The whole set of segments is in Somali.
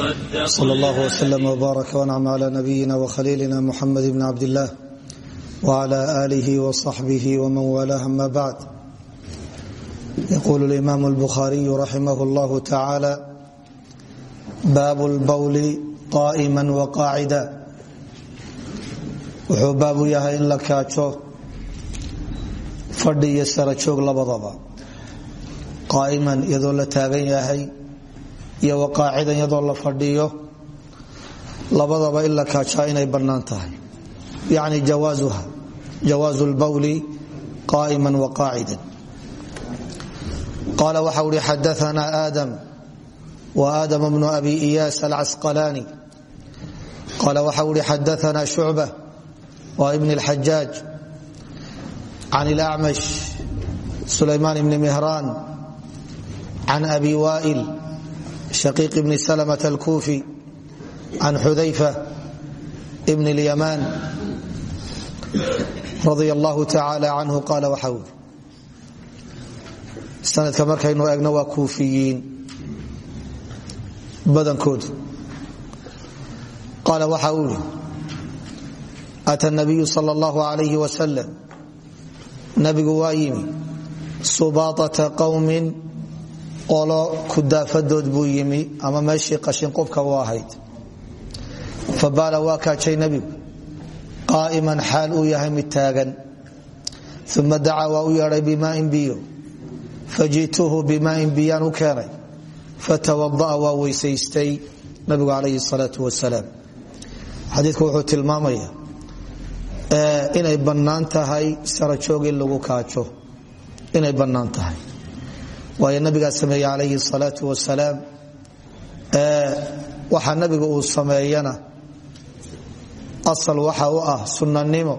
sal allah wslm wbaarak wncm cla nabiyina wkhaliilina muxamed bn cabdillaah wcla alih wصaxbih wman walah ama bacd yqul اlimam اlbukhariyu raximah اllah tacala bab اlbowli qa'ima waqaacida wuxuu baabu yahay in la kaajo fadhi iyo sarajoog labadaba qaa'iman iyadoo la taagan yahay iyo waqaacidan iyadoo la fadhiyo labadaba in la kaajaa inay bannaan tahay. Yacni jawaazuha jawaazu lbowli qaa'ima waqaacidan qaala waxa uhi xadaana aadam wa aadam bnu abi iyaas alcasqalaani qaala waxa uhi xadaana shucba wa ibn اlxajaaj can اlacmash sulaymaan bni mihraan can abi waa'il shaqiiq bni slmة اlkufi can xudayfa bn اlyamaan radia allahu tacaala canhu qaala waxa uri sanadka markaynu eegno waa kuufiyiin badankoodu qaala waxa uu ihi ata nabiyu sal اllahu alayh wasalam nabigu waa yimi subaaطata qowmi qolo kudaafadood buu yimi ama meeshii qashinqubka u ahayd. Fabaala waa kaajay nebigu qaa'iman xaal uu yahay mid taagan. Uma dacaa waa u yeedhay bimaain biyo. Faji'tuhu bimaain biyaan u keenay. Fatawada'a waa weysaystay nabigu calayhi salaau wasalaam xadiidku wuxuu tilmaamaya inay bannaan tahay lagu kaajo. Inay bannaan tahay waayo nabigaa sameeye calayhi salaau wasalaam waxa nabiga uu sameeyana. Asal waxa u ah sunanimo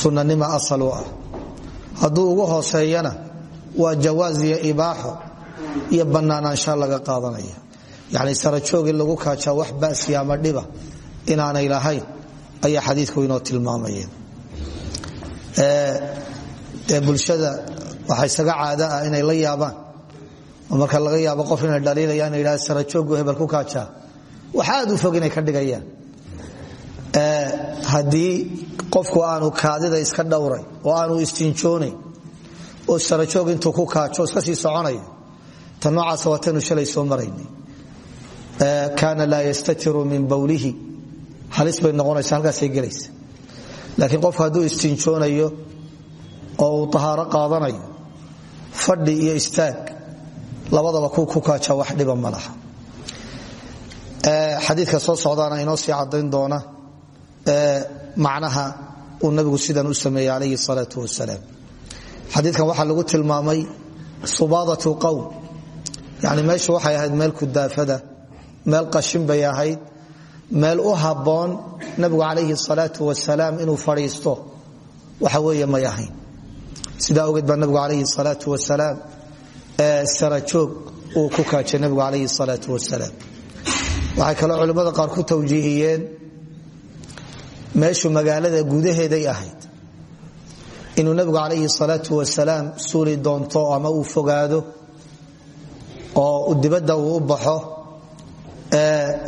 sunanimo asal u ah. Hadduu ugu hooseeyana waa jawaaz iyo ibaaxo iyo bannaanaansha laga qaadanaya. Yacni sarajoog lagu kaajaa wax ba'si ama dhiba inaanay lahayn ayaa xadiidku inoo tilmaamaya ee bulshada waxaa isaga caada ah inay la yaabaan. Oo marka laga yaabo qof inay dhaliilayaan ina yidhaha sarajooggu hebel ku kaajaa wax u fog ka dhigayaan. Haddii qofku aanu kaadida iska dhowray oo aanu istinjoonayn oo sarajoog intuu ku kaajo iska sii soconayo ta waataynu shalay soo maraynay kaana laa yastatiru min bowlihi halis bay noqonaysa halkaasay gelaysa. Laakiin qofku hadduu istinjoonayo oo uu qaadanayo fadhi iyo istaag labadaba ku kaaja wax dhiba ma laha. Xadiidka soo socdaana inoo sii cadayn doona macnaha uu nabigu sidan u sameeyey calayhi salaau wasalaam xadiidkan waxaa lagu tilmaamay subaadatu qowm yani meeshu waxay ahayd meel kudaafada meel qashin bay ahayd meel u habboon nabigu calayhi salaau wasalaam inuu fadhiisto. Waxa weeye may ahayn sidaa ogeed baa nabigu calayhi salaau wasalaam sarajoog uu ku kaajay nabigu calayhi salaau wasalaam. Waxay kaloo culimmada qaar ku tawjiihiyeen meeshu magaalada gudaheeday ahayd. Inuu nabigu calayhi salaau wasalaam suuli doonto ama uu fogaado oo dibadda uu u baxo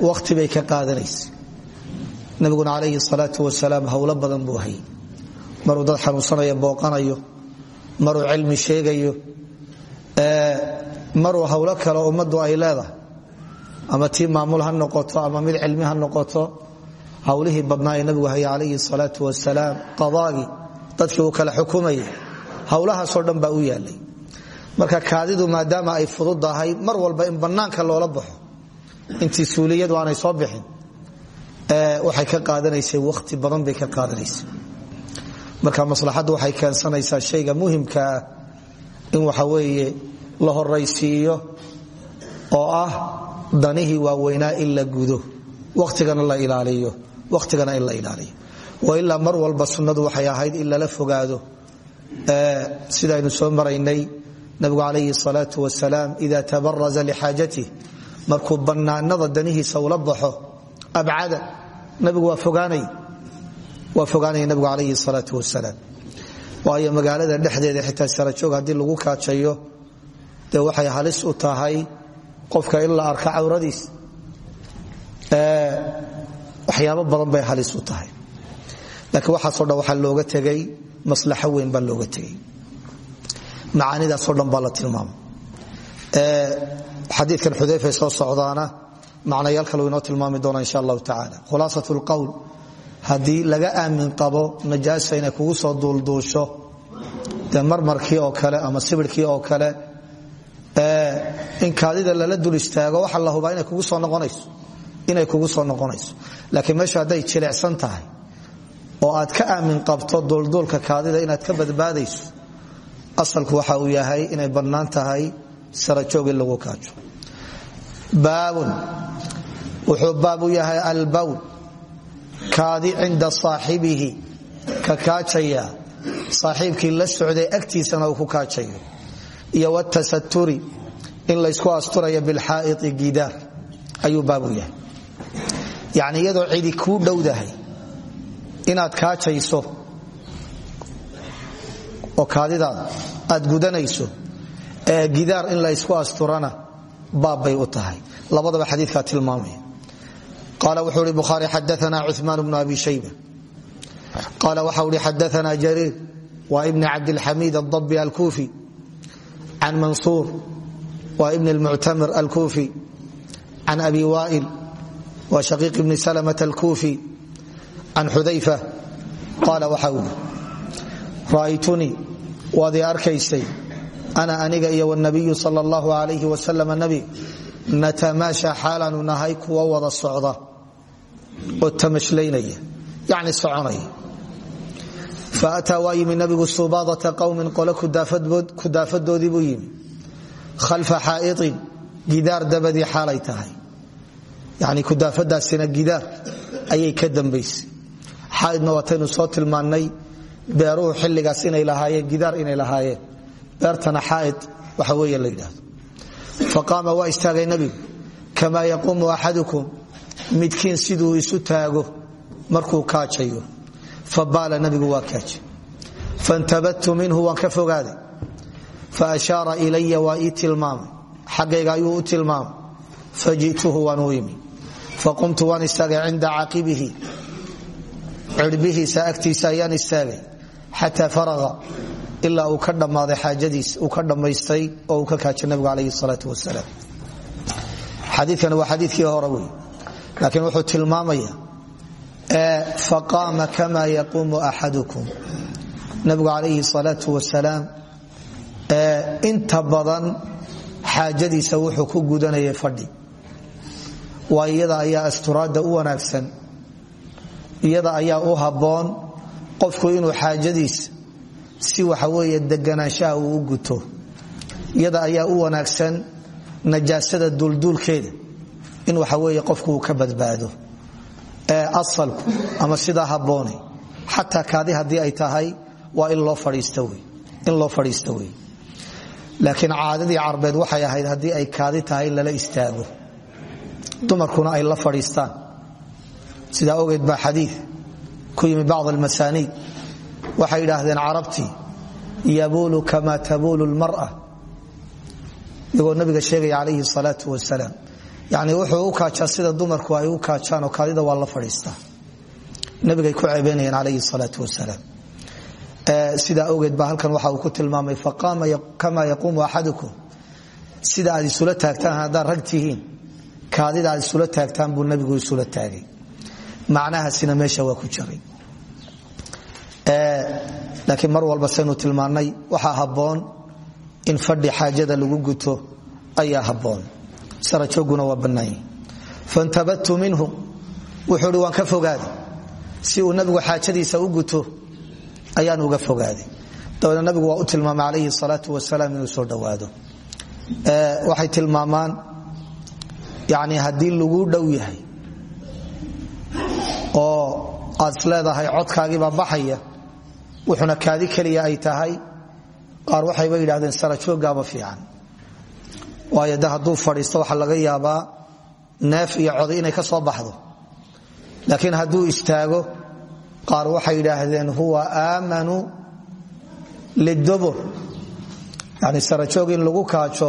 wakhti bay ka qaadanaysa nabiguna calayhi salaau wasalaam howlo badan buu hayay. Maruu dad xanuunsanaya booqanayo maruu cilmi sheegayo maruu howlo kale ummaddu ay leedahay. Ama tii maamul ha noqoto ama mid cilmi ha noqoto howlihii badnaa ee nabigu haya calayhi salaau wasalaam qadaagii dadkii uu kale xukumayay howlahaasoo dhan baa u yaalay. Marka kaadidu maadaama ay fududahay mar walba in bannaanka loola baxo intii suuliyadu aanay soo bixin waxay ka qaadanaysay wakhti badan bay ka qaadanaysay marka maslaxaddu waxay keensanaysaa shayga muhimka ah in waxa weeye la horaysiiyo oo ah danihii waaweynaa in la gudo wakhtigana la ilaaliyo wakhtigana in la ilaaliyo. Wailaa mar walba sunnadu waxay ahayd in lala fogaado sidaynu soo maraynay nabigu calayhi salaau wasalaam ida tabaraza lixaajatih markuu bannaanada danihiisa ula baxo abcada nabigu waa fogaanay waa fogaanaya nabigu calayhi salaau wasalaam waayo magaalada dhexdeeda xitaa sarajoog haddii lagu kaajayo dee waxay halis u tahay qofka in la arka cawradiis. Waxyaabo badan bay halis u tahay. Laakiin waxaasoo dhan waxaa looga tegay maslaxo weyn baa looga tegay. Macaanidaasoo dhan baa la tilmaamay. Xadiikan xudayfa soo socdaana macnayaal kale inoo tilmaami doona insha allahu tacaala. Khulaasat lqowl haddii laga aamin qabo najaasa inay kugu soo duulduusho. Dee marmarkii oo kale ama sibirkii oo kale in kaadida lala dul istaago waxa la hubaa inay kugu soo noqonayso. Laakiin meeshu hadday jilicsan tahay oo aad ka aamin qabto duulduulka kaadida inaad ka badbaadayso asalku waxa uu yahay inay bannaan tahay sarajoog lagu kaajo. Baabun. Wuxuu baab u yahay albawl kaadi cinda saaxibihi ka kaajaya. Saaxiibkii la socday agtiisana uu ku kaajayo. Iyo wtasaturi in laysku asturaya bilxaai gidaar ayuu baab u yahay. Yani iyadoo cidi kuu dhowdahay inaad kaajayso oo kaadidaada aad gudanayso ee gidaar in la ysku asturana baab u tahay. Labadaba xadiikaa tilmaamaya qaal wuxuu i bukhaari xadaana cumaan bnu abi shayba qaal waxau hi xadaana jariir waa ibni cabdilxamiid adabbi alkuufi can mansuur waa ibn lmuctamir alkuufi can abi waa'il waa shaqiiq ibni salmt alkuufi can xudayfa qaala waxa ui ra'aytunii waad i arkaysay ana aniga iyo wnabiyu sal اllahu alayh wasalam nabi natamaasha xaalaanu nahay kuwa wada socda oo tamashlaynaya yani soconaya. Faataa waa yimi nabigu subaadata qowmin qole kudaafadoodii buu yimi. Khalfa xaa'iin gidaar dabadii xaalay tahay. Yani kudaafadaasina gidaar ayay ka dambaysay. Xaaidna waataynu soo tilmaannay beeruhu xilligaas inay lahaayeen gidaar inay lahaayeen. Beertana xaaid waxa weeye la yidhaahdo. Faqaama waa istaagay nebigu kamaa yaquumu axadukum midkiin siduu isu taago markuu kaajayo. Fabaala nabigu waa kaajay fantabadtu minhu waan ka fogaaday. Faashaara ilaya waa ii tilmaamay. Ayuu u tilmaamay. Fajituhu waan u imi. Faqumtu waan istaagay cinda caqibihi. Cirbihiisa agtiisa ayaan istaagay. Xataa faraqa ilaa uu ka dhammaaday xaajadiis uu ka dhammaystay oo uu ka kaajay nabigu calayhi salaatu wasalaam. Xadiikani waa xadiikii hore laakiin wuxuu tilmaamaya faqaama kama yaquumu axadukum. Nabigu calayhi salaatu wasalaam inta badan xaajadiisa wuxuu ku gudanayay fadhi. Waa iyada ayaa asturaadda u wanaagsan iyada ayaa u habboon qofku inuu xaajadiisa si waxa weeye deganaanshaha uu u in waxa weeye qofku ka badbaado. Ee asalku ama sidaa habboone xataa kaadi haddii ay tahay waa in loo fadhiista wey laakiin caadadii carbeed waxay ahayd haddii ay kaadi tahay lala istaago. Dumarkuna ay la fadhiistaan. Sidaa ogeed baa xadii ku yimi bacd almasaaniid waxay idhaahdeen carabtii yabuulu kama tabuulu lmara iyagoo nabiga sheegaya calayhi salaau wasalaam yani wuxuu u kaajaa sida dumarku ay u kaajaan oo kaadida waa la fadhiistaa nabigay ku ceebeynayeen calayhi salaau wasalaam. Sidaa awgeed baa halkan waxa uu ku tilmaamay faqaama kama yaquumu axadukum. Sida aad isula taagtaan haddaad rag kaadida aad isula taagtaan buu nabigu isula taagay. Macnahaasina meesha waa ku jiray. Laakiin mar walba saynu tilmaannay waxaa habboon in fadhi xaajada lagu guto ayaa habboon sarajooguna waa bannaanya fantabadtu minhu wuxuu hi ka fogaaday. Si uu nabigu xaajadiisa u guto ayaan uga fogaaday. Dabeedna nabigu waa u tilmaamay calayhi salaatu wasalaam inuu soo dhowaado. Waxay tilmaamaan yani haddii laguu dhow yahay oo aad isleedahay codkaagiibaa baxaya wuxuna kaadi keliya ay tahay qaar waxayba yidhahdeen sarajooggaaba fiican waayo de hadduu fadhiisto waxaa laga yaabaa neef iyo coday inay ka soo baxdo. Laakiin hadduu istaago qaar waxay yidhaahdeen huwa aamanu lidubur. Yani sarajoog in lagu kaajo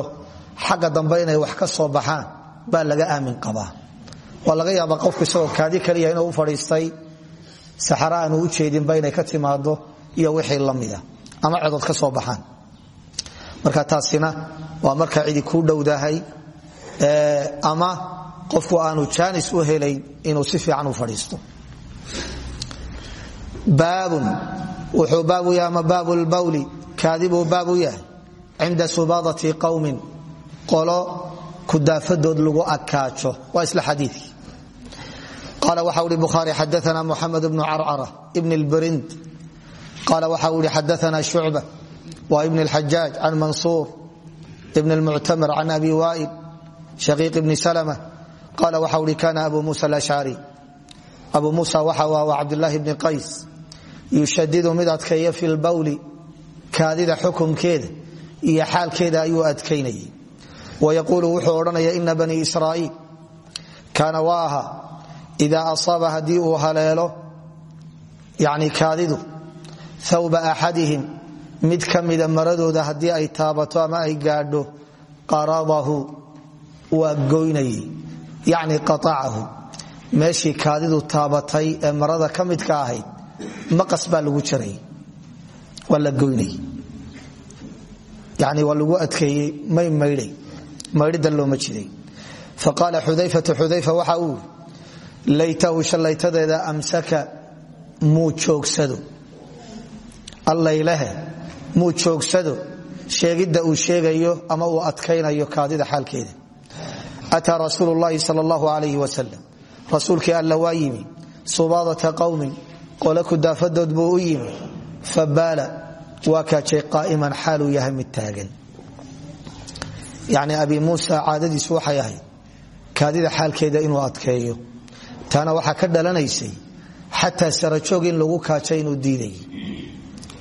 xagga dambe inay wax ka soo baxaan baa laga aamin qabaa. Waa laga yaabaa qofku isagoo kaadi kaliya inuu u fadhiistay saxara aanu u jeedinba inay ka timaado iyo wixii lamida ama codod ka soo baxaan. Marka taasina waa marka cidi kuu dhowdahay ama qofku aanu jaanis u helayn inuu si fiican u fadhiisto. Baabun wuxuu baabu yahay ama baabu lbawli kaadibuu baabu yahay. Cinda subaadati qowmin qolo kudaafadood lagu akaajo. Waa isla xadiikii qaala waxa uhi bukhaari xadaana muxamed bnu carcara ibn lbarind qaala waxa uu ihi xadaana shucba. Wa ibn ibn اlmuctamir can abi waa'il shaqiiq ibni salma qaala waxa uhi kana abu musa alashcari abu musa waxa waa cabdulaahi bni qays yushadidu mid adkeeya fi lbawli kaadida xukumkeeda iyo xaalkeeda ayuu adkaynayay wayaquulu wuxuu odhanaya ina bani israa'iil kaana waa ahaa idaa asaaba haddii uu haleelo yani kaadidu thawba axadihim mid ka mida maradooda haddii ay taabato ama ay gaadho qaradahu waa goynayay yacni qaacahu meeshii kaadidu taabatay ee marada ka midka ahayd maqas baa lagu jaray waa la goynayay yani waa may maydhay maydhida looma jiray. Faqaala xudayfatu xudayfa waxa laytahu shallaytadeeda amsaka muu joogsado. Allaylehe muu joogsado sheegidda uu sheegayo ama uu adkaynayo kaadida xaalkeeda. Ataa rasuulu llaahi sal allahu alayh wasalam rasuulkii alla waa yimi subaadata qowmin qole buu u yimi. Fabaala waa kaajay qaa'iman xaaluu yahay mid taagan. Abi muusa caadadiisu waxay ahayd kaadida xaalkeeda inuu adkeeyo. Taana waxaa ka dhalanaysay xataa sarajoog in lagu kaajo inuu diidayay.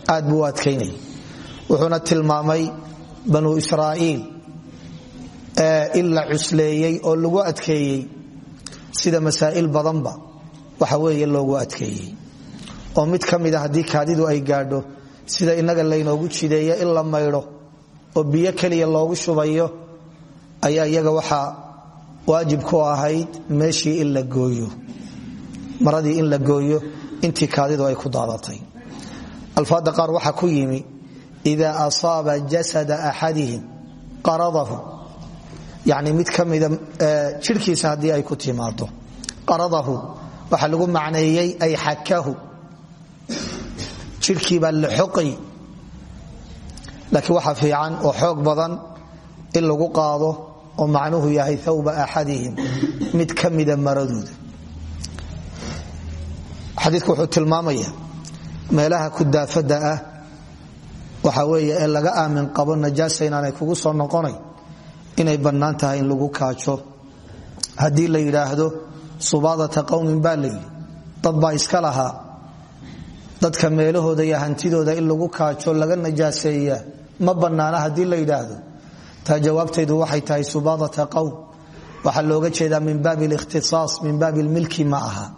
Aad buu u wuxuuna tilmaamay banu israa'iil in la cusleeyey oo lagu adkeeyey sida masaa'il badanba waxa weeye loogu adkeeyey. Oo mid ka mida haddii kaadidu ay gaadho sida inaga laynoogu jideeyo in la maydho oo biyo keliya loogu shubayo ayaa iyaga waxaa waajib ku ahayd meeshii in la gooyo maradii in la gooyo intii kaadidu ay ku daadatay. Alfaada qaar waxaa ku yimi ida asaaba jasada axadihim qaradahu yani mid ka mida jirhkiisa haddii ay ku timaado qaradahu waxaa lagu macneeyey ay xakahu. jirhkiibaa la xoqay. laakiin waxaa fiican oo xoog badan in lagu qaado oo macnuhu yahay thawba axadihim mid ka mida maradooda. xadiiku wuxuu tilmaamaya meelaha kudaafada ah waxa weeye ee laga aamin qabo najaasa inaanay kugu soo noqonay inay bannaan in lagu kaajo. Haddii la yidhaahdo subaadata qowmin baa layidhi iska lahaa. Dadka meelahooda iyo hantidooda in lagu kaajo laga najaaseeya ma bannaana haddii la yidhaahdo. Taa jawaabteedu waxay tahay subaadata qowm waxaa looga jeedaa min baabi likhtisaas min baabi lmilki ma aha.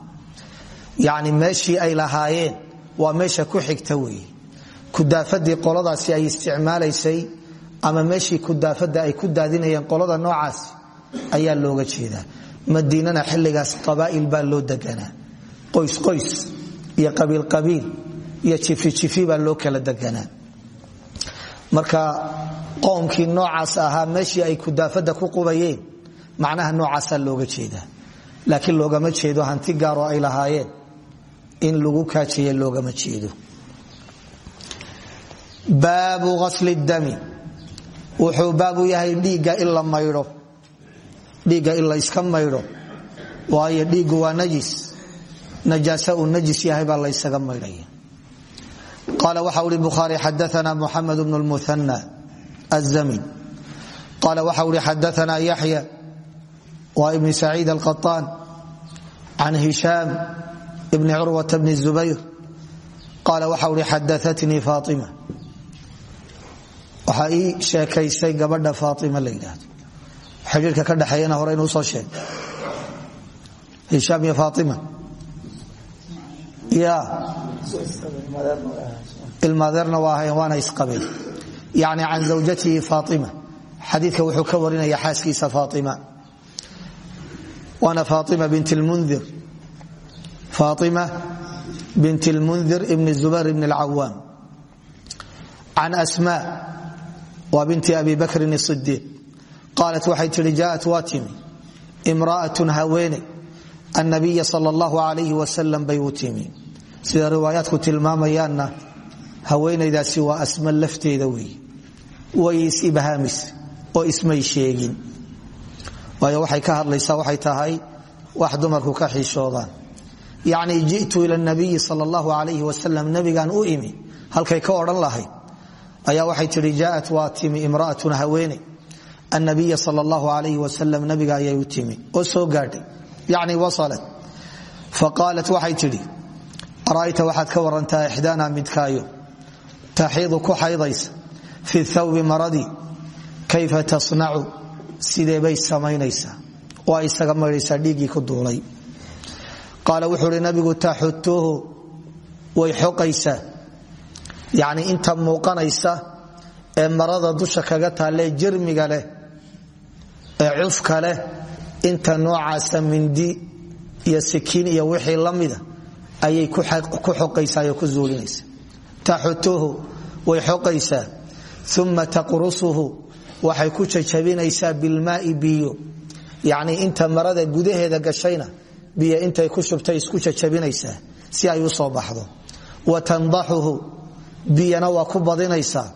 Yacni ay lahaayeen waa meesha ku xigta weeye kudaafadii qoladaasi ay isticmaalaysay ama meeshii kudaafada ay ku daadinayeen qolada noocaas ayaa looga jeedaa. Madiinana xilligaas qabaa'il baa loo deganaa. Qoys qoys iyo qabiil qabiil iyo jifi jifi baa loo kala deganaa. Marka qoomkii noocaas ahaa meeshii ay kudaafada ku qubayeen macnaha noocaasaa looga jeedaa. Laakiin loogama jeedo hanti gaaroo ay lahaayeen. In lagu kaajiye loogama jeedo baabu asli dami. Wuxuu baabu yahay dhiigga in la maydho dhiigga in la iska maydho waayo dhiiggu waa najis. Najaasa uu najis yahay baa laysaga maydhaya qaala waxa uhi bukhaari xadaana muxamed bnu lmuhana azamin qaala waxa uhi xadaana yaxya waa ibni saciid alqaطaan can hishaam bni curwata bni zubayr. Qaala waxa uhi xadaatnii faaima waxaa ii sheekaysay gabadha faaima la yidhaahdo. Xidhiirka ka dhexeeyana hore inuu soo sheeg hishaam iyo faaima ya ilmaadeerna waa ahayn waana isqabeen yani can zawjatihi faaima xadiidka wuxuu ka warinaya xaaskiisa faaima waana faaima bint lmundir faaima bint lmundir ibn zubayr ibn alcawaam can asma waa binti abi bakrin sidiiq qaalat waxay tihi jaaءat waa timi. Imra'atun haweene annabiya sal allahu alayh wasalam bay u timi. Sida riwaayaadku tilmaamayaanna haweenaydaasi waa asma lafteeda wey. Way is-ibhaamis oo ismay sheegin. Waayo waxay ka hadlaysaa waxay tahay wax dumarku ka xishoodaan yacni ji'tu ila nabiyi sal allahu alayh wasalam nabigaan u imi halkay ka odhan lahayd ayaa waxay tihi jaaءat waa timi imra'atun haweene annabiya sal allahu alayh wasalam nabiga ayay u timi oo soo gaadhay. Yacni wasalat. Faqaalat waxay tidhi ara'ayta waxaad ka warantaa ixdaana midkaayo. Taxiidu ku xaydaysa fi thawbi maradii kayfa tasnacu? Sideebay samaynaysaa? Ay isaga maydhaysaa dhiiggii ku duulay. Qaala wuxuu nabigu taxutuhu way xoqaysaa yacni inta muuqanaysa ee marada dusha kaga taalee jirmiga leh ee cufka leh inta noocaasa mindi iyo sikiin iyo wixii la mida ayay ku xoqaysaa oo ku zuulinaysa taxutuhu way xoqaysaa uma taqrusuhu waxay ku jajabinaysaa bilmaai biyo. Yacnii inta marada gudaheeda gashayna biyo intay ku shubtay isku jajabinaysaa si ay u soo baxdo. Wa tandaxuhu biyana waa ku badinaysaa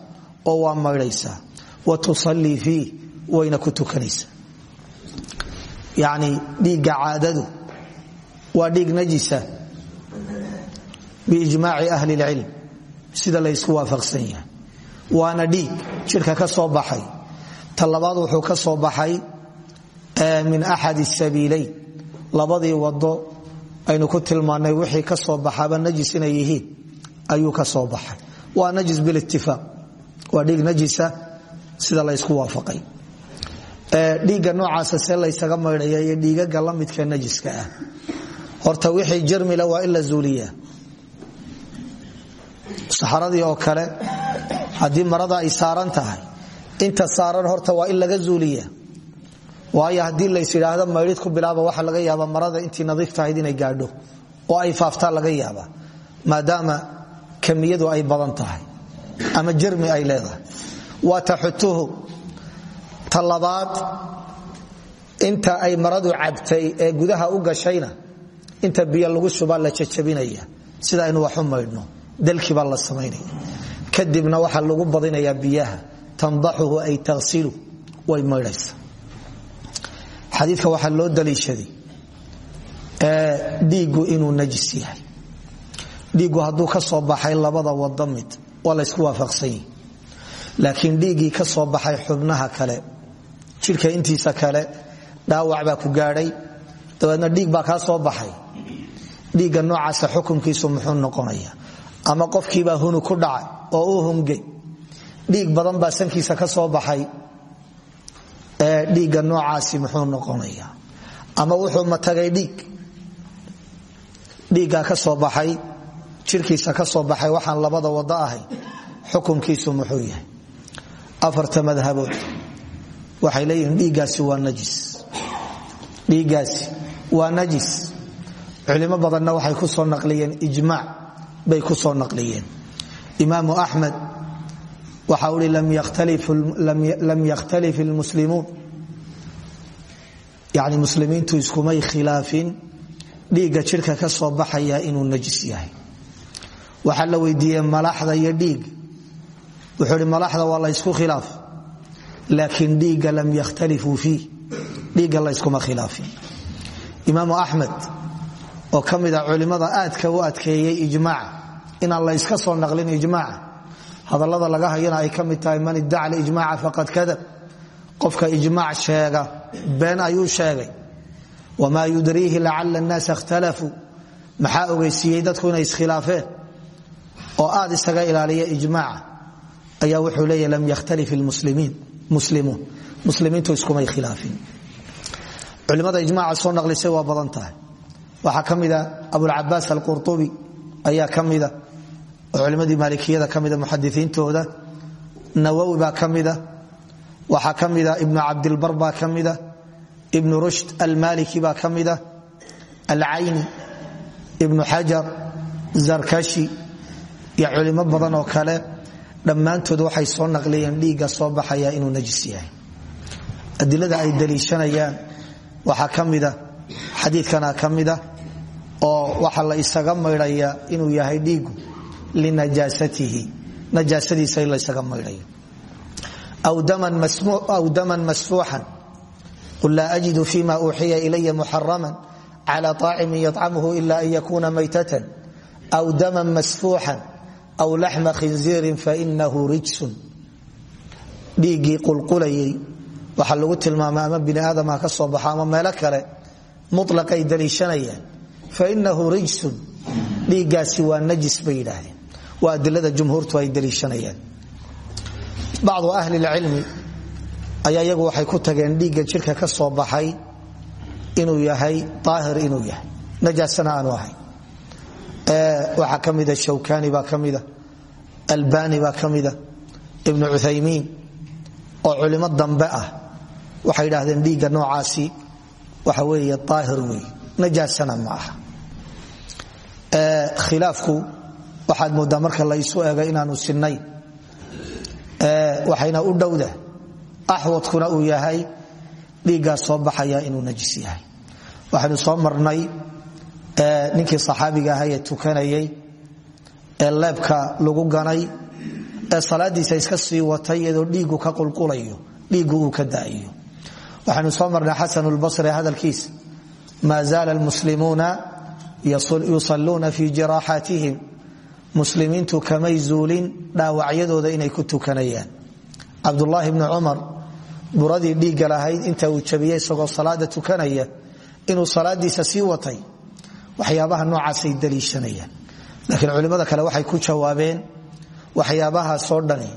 oo waa maydhaysaa wa tusallii fiih wayna ku tukanaysaa yacni dhiigga caadadu waa dhiig najisa. Biijmaaci ahli lcilm sida laysku waafaqsan yahay. Waana dhiig jidhka ka soo baxay. Ta labaad wuxuu ka soo baxay min axad sabiilayn labadii wado aynu ku tilmaanay wixii ka soo baxaba najis yihiin ayuu ka soo baxay waa najis bilitifaaq waa dhiig najisa sida laysku waafaqay. Dhiigga noocaasa see laysaga maydhaya iyo dhiigaga la midka najiska ah. Horta wixii jarmila waa in la saxaradii oo kale haddii marada ay saaran tahay inta saaran horta waa in laga zuuliya. Waayo haddii lays idhaahdo maydhid ku bilaaba waxa laga yaaba marada intii nadiiftahayd inay gaadho. Oo ay faaftaa laga yaaba maadaama kamiyadu ay badan tahay ama jarmi ay leedahay. Waa taxutuhu ta labaad inta ay maradu cabtay ee gudaha u gashayna inta biyo lagu shubaa la jajabinaya. Sida aynu waxu maydhno dalkii baa la samaynaya. Kadibna waxaa lagu badinayaa biyaha tandaxuhu ay tasilu way maydhaysa. Xadiika waxaa loo daliishaday dhiiggu inuu najis yahay dhiiggu hadduu ka soo baxay labada wado mid waa laysku waafaqsan yihi laakiin dhiiggii ka soo baxay xubnaha kale jidhka intiisa kale dhaawac baa ku gaadhay. Dabeedna dhiig baa kaa soo baxay. Dhiigga noocaasa xukunkiisu muxuu noqonaya ama qofkiibaa hunu ku dhacay oo u hungay. Dhiig badan baa sankiisa ka soo baxay. Dhiigga noocaasi muxuu noqonaya ama wuxuu matagay dhiig. Dhiiggaa ka soo baxay jirkiisa ka soo baxay waxaan labada wado ahay. Xukunkiisu muxuu yahay. Afarta madhabood. Waxay leeyihiin dhiiggaasi waa najis. Dhiiggaasi waa najis. Culimo badanna waxay ku soo naqliyeen ijmaac bay ku soo naqliyeen. Imaamu axmed waxa uhi lam yakhtalif ilmuslimuun yani muslimiintu iskumay khilaafin. Dhiigga jidhka ka soo baxaya inuu najis yahay waxaa la weydiiyey malaxda iyo dhiig. Wuxuu hi malaxda waa la ysku khilaaf laakiin dhiigga lam yakhtalifuu fiih dhiigga la yskuma khilaafin imaamu axmed oo ka mida culimmada aadka u adkeeyey ijmaaca inaan la yska soo naqlin ijmaaca hadallada laga hayana ay ka man iddaca alijmaaca faqad kadab. Qofka ijmaac sheega been ayuu sheegay. Wamaa yudriihi lacala annaasa ikhtalafuu maxaa ogeysiiyey dadku inay iskhilaafeen oo aad isaga ilaaliya ijmaaca ayaa wuxuu leeya lam yakhtalif muslimuun. Muslimiintu iskumay khilaafin. Culimada ijmaaca soo naqlisay waa badan tahay. Waxaa ka mida abulcabaas alqurtubi ayaa ka mida oo culimadii maalikiyada ka mida muxadisiintooda nawowi baa ka mida waxaa ka mida ibnu cabdilbar baa ka mida ibnu rushd almaliki baa ka mida alcayni ibnu xajar zarkashi iyo culimo badan oo kale dhammaantood waxay soo naqliyeen dhiigga soo baxaya inuu najis yahay. Adilada ay daliishanayaan waxaa ka mida xadiikana ka oo waxa la isaga maydhaya inuu yahay dhiigu linajaasatihi najaasadiisa in laysaga maydhayo. Aw daman masfuuxan qul laa ajidu fima uuxiya ilaya muxarama cla طaacimin yطcamhu ila an yakuna maytatan aw daman masfuuxan aw laxma khinziirin fainahu rijsun. Dhiiggii qulqulayay. Waxaa lagu tilmaama ama bini aadam ha ka soo baxo ama meelo kale mulaqay daliishanayaan fainahu rijsun. Dhiiggaasi waa najis bay yidhaahdeen. Waa adilada jumhuurtu ay daliishanayaan bacdu ahli lcilmi ayaa iyagu waxay ku tageen dhiigga jirka ka soo baxay inuu yahay aahir inuu yahay. Najaasana aanu ahay waxaa ka mida shawkani baa ka mida. Albani baa ka mida. Ibnu oo culimo dambe ah. Waxay yidhaahdeen dhiigga noocaasi waxa weeye aahir wey najaasana ma aha. Khilaafku waxaad moodaa marka laysu ega inaanu sinnayn waxayna u dhowda. Axwadkuna uu yahay dhiiggaas soo baxaya inuu najis yahay. Waxaynu soo marnay ninkii saxaabiga ahaa ee tukanayay ee leebka lagu ganay ee salaadiisa iska sii watay iyadoo dhiigu ka qulqulayo dhiiggu uu ka daa'iyo. Waxaynu soo marnay xasanu lbasri hadalkiisa maa zaala almuslimuuna yusalluuna fii jiraaxaatihim muslimiintu kamay zuulin dhaawacyadooda inay ku tukanayaan. Cabdulaahi bni cumar buradii dhiigga lahayd inta uu jabiyey isagoo salaada tukanaya inuu salaadiisa sii watay waxyaabaha noocaasay daliishanayaan. Laakiin culimmada kale waxay ku jawaabeen waxyaabahaasoo dhani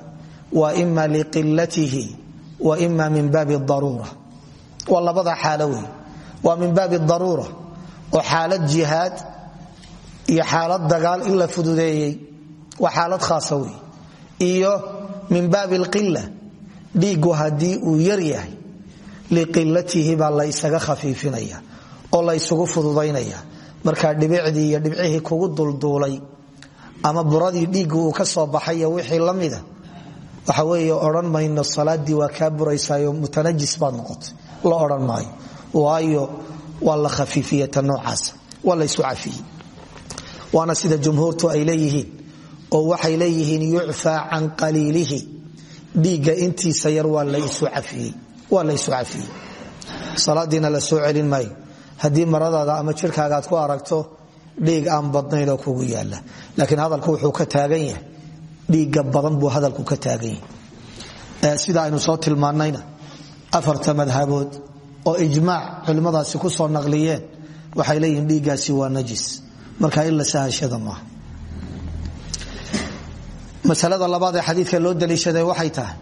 waa ima liqilatihi wa ima min baabi daruura waa labada xaalo wey waa min baabi daruura oo xaalad jihaad iyo xaalad dagaal in la fududeeyey. Waa xaalad khaasa iyo min baabi alqila dhiiggu haddii uu yar yahay liqilatihi baa la ysaga khafiifinaya oo la ysugu fududaynaya markaa dhibicdii iyo dhibcihii kugu dulduulay ama buradii dhiiggu uu ka soo baxay wixii la mida waxa weeye odhan mayno salaadii waa kaa mutanajis baad noqotay. La odhan maayo. Waayo waa la khafiifiye ta noocaas. Waa laysu cafiyey. Sida jumhuurtu ay oo waxay leeyihiin yucfaa can qaliilihi. Dhiigga intiisa yar waa laysu cafiyey. Salaadiina la soo celin haddii maradaada ama jirkaaga aad ku aragto dhiig aan badnaynoo kugu yaalla laakiin hadalku wuxuu ka taagan yahay. Dhiigga badan buu hadalku ka taagan yahay. Sida aynu soo tilmaannayna afarta madhabood oo ijmaac culimmadaasi ku soo naqliyeen waxay leeyihiin dhiiggaasi waa najis. Marka in la sahashada maaha masalada labaad ee xadiidka loo daliishaday waxay tahay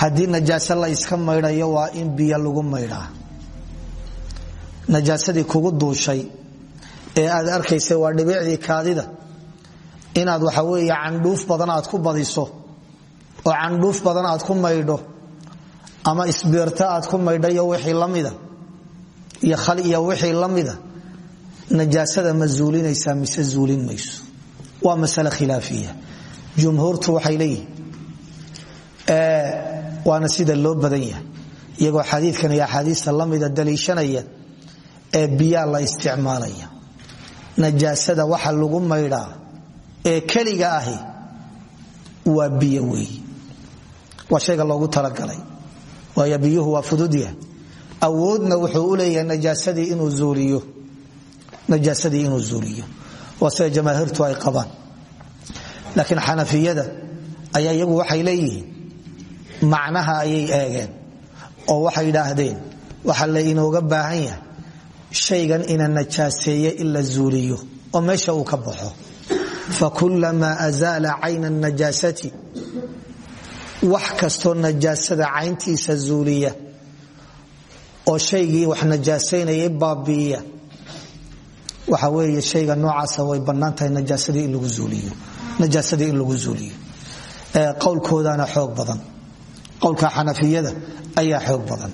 haddii najaase la yska maydhayo waa in biyo lagu maydhaa najaasadii kugu duushay ee aad arkaysay waa dhibicdii kaadida. Inaad waxa weeye candhuuf badan aad ku badiso oo candhuuf badan aad ku maydho ama isbiirta aad ku maydho wixii lamida iyo khal iyo wixii lamida najaasada ma zuulinaysaa mise zuulin mayso. Waa masale khilaafiya. Jumhuurtu waxay leeyihiin waana sida loo badan iyagoo xadiidkan iyo axaadiista lamida daliishanaya ee biyaa la isticmaalaya. Najaasada waxa lagu maydhaa ee keliga ahi waa biyo weey. Waa shayga loogu talagalay. Waayo biyuhu waa fududyahay awoodna wuxuu u leeyahay najaasadii inuu zuuliyo waa sida jamaahiirtu ay qabaan. Laakiin xanafiyada ayaa iyagu waxay leeyihiin. Macnaha ayay eegeen oo waxay yidhaahdeen waxaa la inooga baahan yahay shaygan ina najaaseeye in la zuuliyo oo meesha uu ka baxo. Fakulamaa azaala cayna najaasati wax kastoo najaasada cayntiisa zuuliya oo shaygii wax najaasaynayay baabiiya. Waxa weeye shayga noocaasa way bannaan tahay najaasadii in lagu zuuliyo qowlkoodana xoog badan. Qowlka xanafiyada ayaa xoog badan.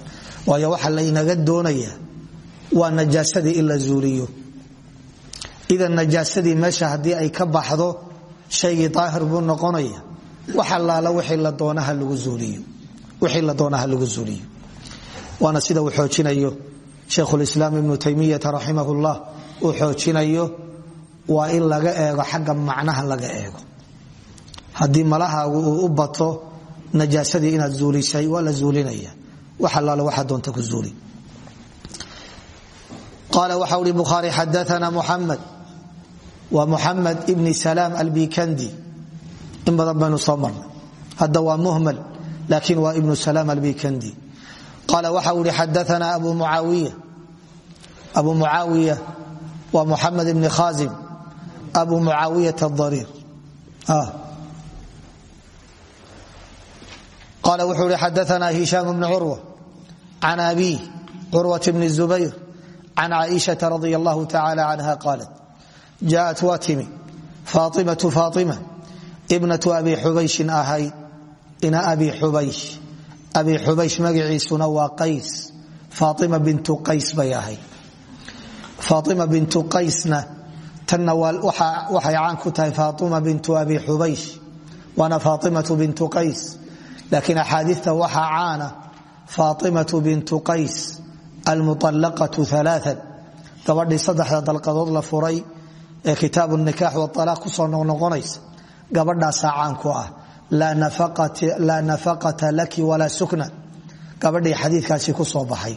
Waayo waxa laynaga doonaya waa najaasadii in la zuuliyo idan najaasadii meesha ay ka baxdo shaygii daahir buu noqonaya. Wax allaala wixii la doonaha lagu zuuliyo waana sida uu xoojinayo. Sheikhulislaam ibnu taymiyata raximah llah uu xoojinayo waa in laga eego xagga macnaha laga eego. Haddii malahaagu uu u bato najaasadii inaad zuulisay waa la zuulinaya wax allaale waxaa doonta ku zuuli qaala waxa uhi bukhaari xadaana muxamed waa muxamed ibni salaam albikandi in badan baynu soo marnay hadda waa muhmal laakiin waa ibnu salaam albikandi qaala waxa uu ihi xadaana abu muaawiya abu mucaawiya waa muxamed ibni khazim abu mucaawiyat adariir qaala wuxuu ihi xadaana hishaam bni curwa can abiih curwat bni zubayr can caaishaa radi allahu tacala canha qaalat jaءat waa timi faaimatu faaima ibnatu abi xubayshin ahayd ina abi xubaysh abi xubaysh magaciisuna waa qays faaima bintu qays bay ahayd faaima bintu qaysna tanna waxay caan ku tahay faaima bintu abi xubaysh waana faaimatu bintu qays laakiin axaadiita waxaa caana faaimatu bintu qays almuallaqatu aaaa gabadhii saddexda dalqadood la furay ee kitaabu nikaax waalaaq ku soo noqnoqonaysa gabadhaasaa caan ku ah laa nafaqata laki walaa sukna gabadhii xadiikaasi ku soo baxay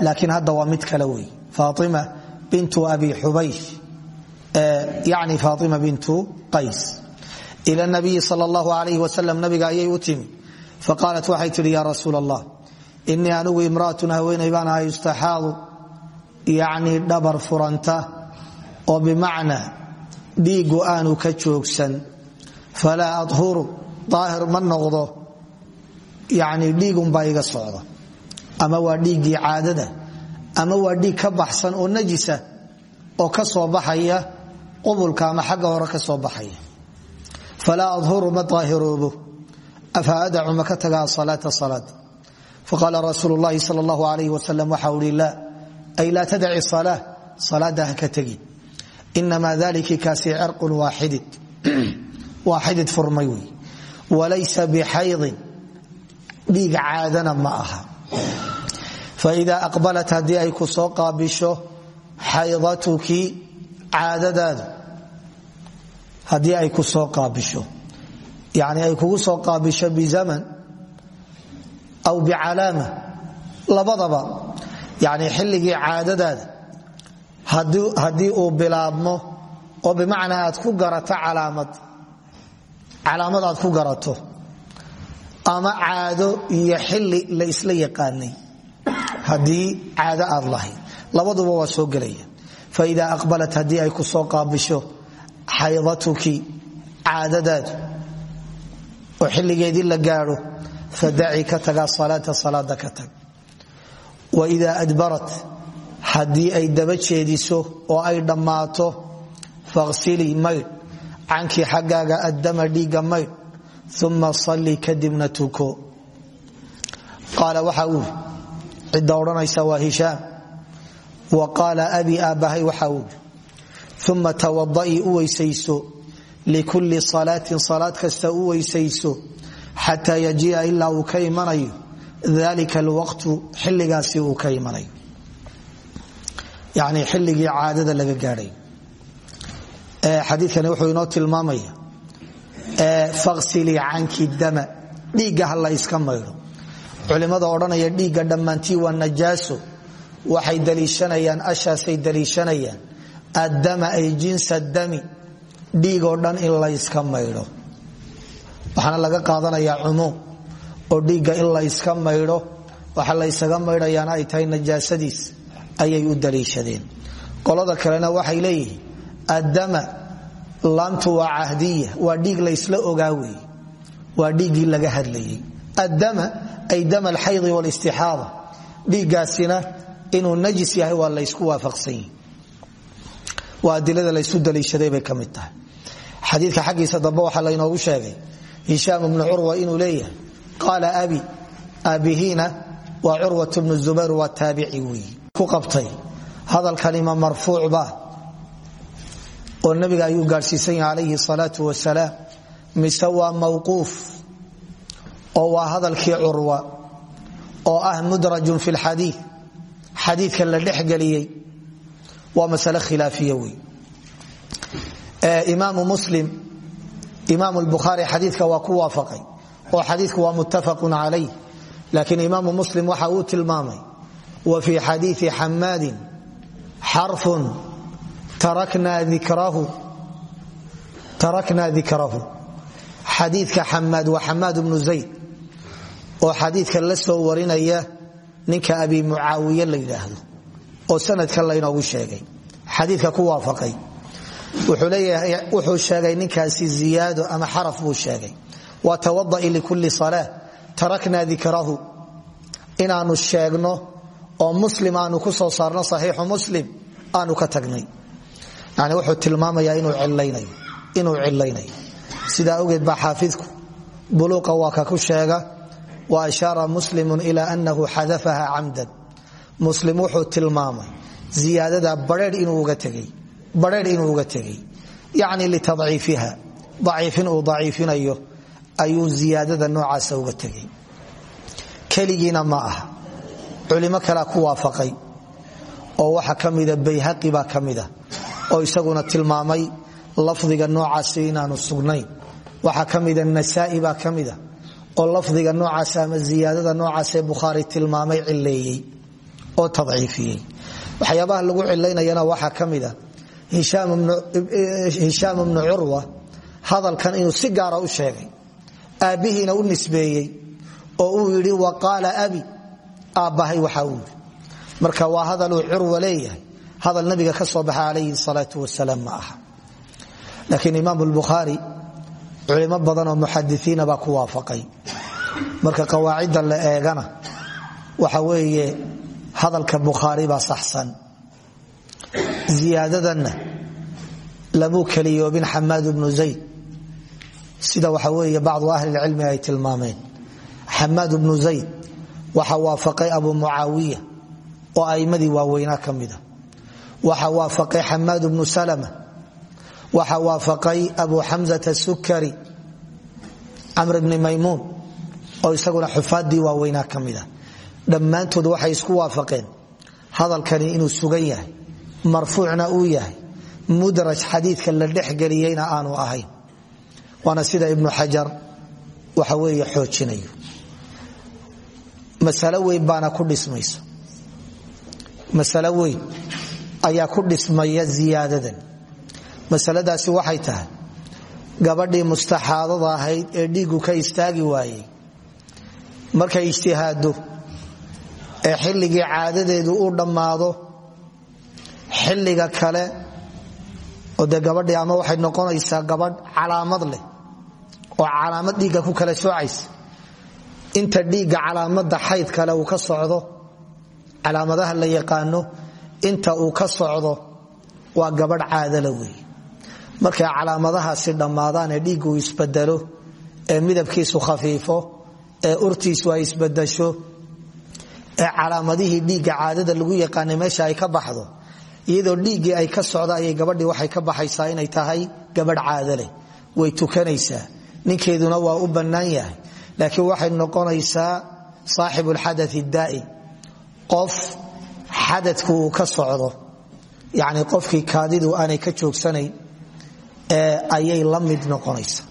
laakiin hadda waa mid kale wey faaima bintu abi xubaysh yani faaima bintu qays ila nabiyi sal allahu alayh wasalam nabiga ayay u timi faqaalat waxay tihi ya rasuul allah inii anigu imraatun haweenay baan ahay yustaxaadu yani dhabar furanta oo bimacnaa dhiigu aanu ka joogsan. Falaa adhuru daahir ma noqdo yani dhiigunbaa iga socda. Ama waa dhiiggii caadada ama waa dhiig ka baxsan oo najisa oo ka soo baxaya qubulka ama xagga hore ka soo baxaya. Falaa adhuru ma daahiroobo. Afa adacu ma ka tagaa salaata salaad faqaala rasuul lahi sal اllahu alayh wasalam waxa uhi la ay laa tadaci salaa salaada ha ka tegin inamaa daliki kaasi cirqun waa xidid furmay wey walaysa bixaydin dhiig caadana ma aha faida aqbalat haddii ay ku soo qaabisho xaydatuki caadadaadu haddii ay ku soo qaabisho yani ay kugu soo qaabisho bizaman aw bicalaama labadaba yani xilligii caadadaada haddii uu bilaabmo oo bimacnaa aad ku garato calaamad calaamad aad ku garato ama caado iyo xili la isla yaqaanay haddii caado aad lahayd labaduba waa soo gelaya. Faida aqbalat haddii ay ku soo qaabisho xaydatuki oo xilligeedii la gaadho fadaci ka tagaa salaata salaada ka tag waida adbarat haddii ay daba jeediso oo ay dhammaato faqsilii maydh cankii xaggaaga addama dhiigga maydh uma salli kadibna tuko qaala waxa uu cidda odhanaysa waa hishaam wa qaala abi aabbahay waxa uu uma tawada'ii u weysayso likulli salaatin salaad u weysayso xataa yajiia ilaa uu ka imanayo dalika alwaqtu xilligaasi uu ka imanayo yani xilligii caadada laga gaadhay. Xadiikani wuxuu inoo tilmaamaya faqsilii canki dama dhiigga ha la yska maydho. Culimmada odhanaya dhiigga dhammaantii waa najaaso waxay daliishanayaan ashaasay daliishanayaan. Addama ay jinsa dami dhiigoo dhan in layska maydho waxaana laga qaadanayaa cumuum oo dhiigga in layska maydho waxa laysaga maydhayaana ay tahay najaasadiis ayay u daliishadeen. Qolada kalena waxay leeyihiin addama laamtu waa cahdiya waa dhiig laysla ogaa wey waa dhiiggii laga hadlayay addama ay dama alxaydi wlistixaada dhiiggaasina inuu najis yahay waa laysku waafaqsan yihi waa adilada laysu daliishaday bay ka mid tahay. Xadiidka xaggiisa dambe waxaa laynoogu sheegay hishaam ibnu curwa inuu leeyahay qaala abi aabbihiina waa curwat bnu zubayr waa taabici weeye ku qabtay. Hadalkanima marfuucba oo nabiga ayuu gaadhsiisan yahay calayhi salaau wasalaam mise waa mawquuf? Oo waa hadalkii curwa oo ah mudrajun fi lxadii xadiidka la dhexgeliyey waa masale khilaafiya wey imaamu muslim imaam lbukhaari xadiidka waa ku waafaqay oo xadiidku waa muttafaqun calayh laakiin imaamu muslim waxa uu tilmaamay wa fii xadiii xamaadin xarfun tarakna dikrahu. Xadiidka xamaad waa xamaad bnu zayd oo xadiidka la soo warinaya ninka abi mucaawiye la yidhaahdo wuxuu sheegay ninkaasi ziyaado ama xaraf buu sheegay. Wa tawadai likulli salaa tarakna dikrahu inaanu sheegno oo muslim aanu ku soo saarno saxiixu muslim aanu ka tagnay. Yani wuxuu tilmaamayaa inuu cilaynayo sidaa awgeed baa xaafidku buluuqa waa ka ku sheega wa ashaara muslimu ila anahu xadafaha camdan. Muslim wuxuu tilmaamay ziyaadada bareer inuu uga tegey. Yani litadciifiha daciifin uu daciifinayo ayuu ziyaadada noocaasa uga tegey. Keligiina ma aha. Culimo kalea ku waafaqay oo waxa ka mida bayhaqi baa ka mida oo isaguna tilmaamay lafdiga noocaasi inaanu sugnayn. Waxaa ka mida nasaai baa oo lafdiga noocaas ama ziyaadada noocaasee bukhaari tilmaamay cileeyey oo tadciifiyey. Waxyaabaha lagu cilaynayana waxaa ka hishaam ibnu curwa hadalkan inuu si gaara u sheegay aabbihiina u nisbeeyey oo uu yidhi wa qaala abi aabbahay waxa uu marka waa hadaluu curwa leeyahay hadal nabiga ka soo baxa calayhi salaau wasalaam ma aha. Laakiin imaam lbukhaari culimo badan oo muxadisiina baa ku waafaqay. Marka qawaacidda la eegana waxa weeye hadalka bukhaari baa saxsan ziyaadadanna lamuu keliyoobin xamaad bnu zayd. Sida waxa weeye bacdu ahlilcilmi ay tilmaameen. Xamaad bnu zayd waxa waafaqay abu mucaawiya oo aimmadii waaweynaa ka waxa waafaqay xamaad bnu salma waxa waafaqay abu xamzata sukari camr bni maymuun oo isaguna xufaadii waaweynaa ka mida dhammaantood waxay isku waafaqeen hadalkani inuu sugan yahay marfuucna uu yahay. Mudraj xadiidka la dhexgeliyeyna aanu ahayn. Waana sida ibnu xajar waxa weeye xoojinayo. Masalo weyn baana ku dhismaysa masalo weyn ayaa ku dhismaya ziyaadadan. Masaladaasi waxay tahay gabadhii mustaxaadada ahayd ee dhiiggu ka istaagi waayey. Markay ijtihaado ee xilligii caadadeedu u dhammaado xilliga kale oo dee gabadhii ama waxay noqonaysaa gabadh calaamad leh oo calaamad dhiigga ku kala soocaysa. Inta dhiigga calaamada xayd kale uu ka socdo calaamadaha la yaqaano inta uu ka socdo waa gabadh caadala wey markay calaamadahaasi dhammaadaan ee dhiiggu isbedelo ee midabkiisu khafiifo ee urtiisu ay isbedasho ee calaamadihii dhiigga caadada lagu yaqaanay meesha ay ka baxdo iyadoo dhiiggii ay ka socda ayay gabadhii waxay ka baxaysaa inay tahay gabadh caadaleh way tukanaysaa. Ninkeeduna waa u bannaan yahay. Laakiin waxay noqonaysaa saaxibulxadai daa'im qof xadadku uu ka socdo yacni qofkii kaadidu aanay ka joogsanayn ayay la mid noqonaysa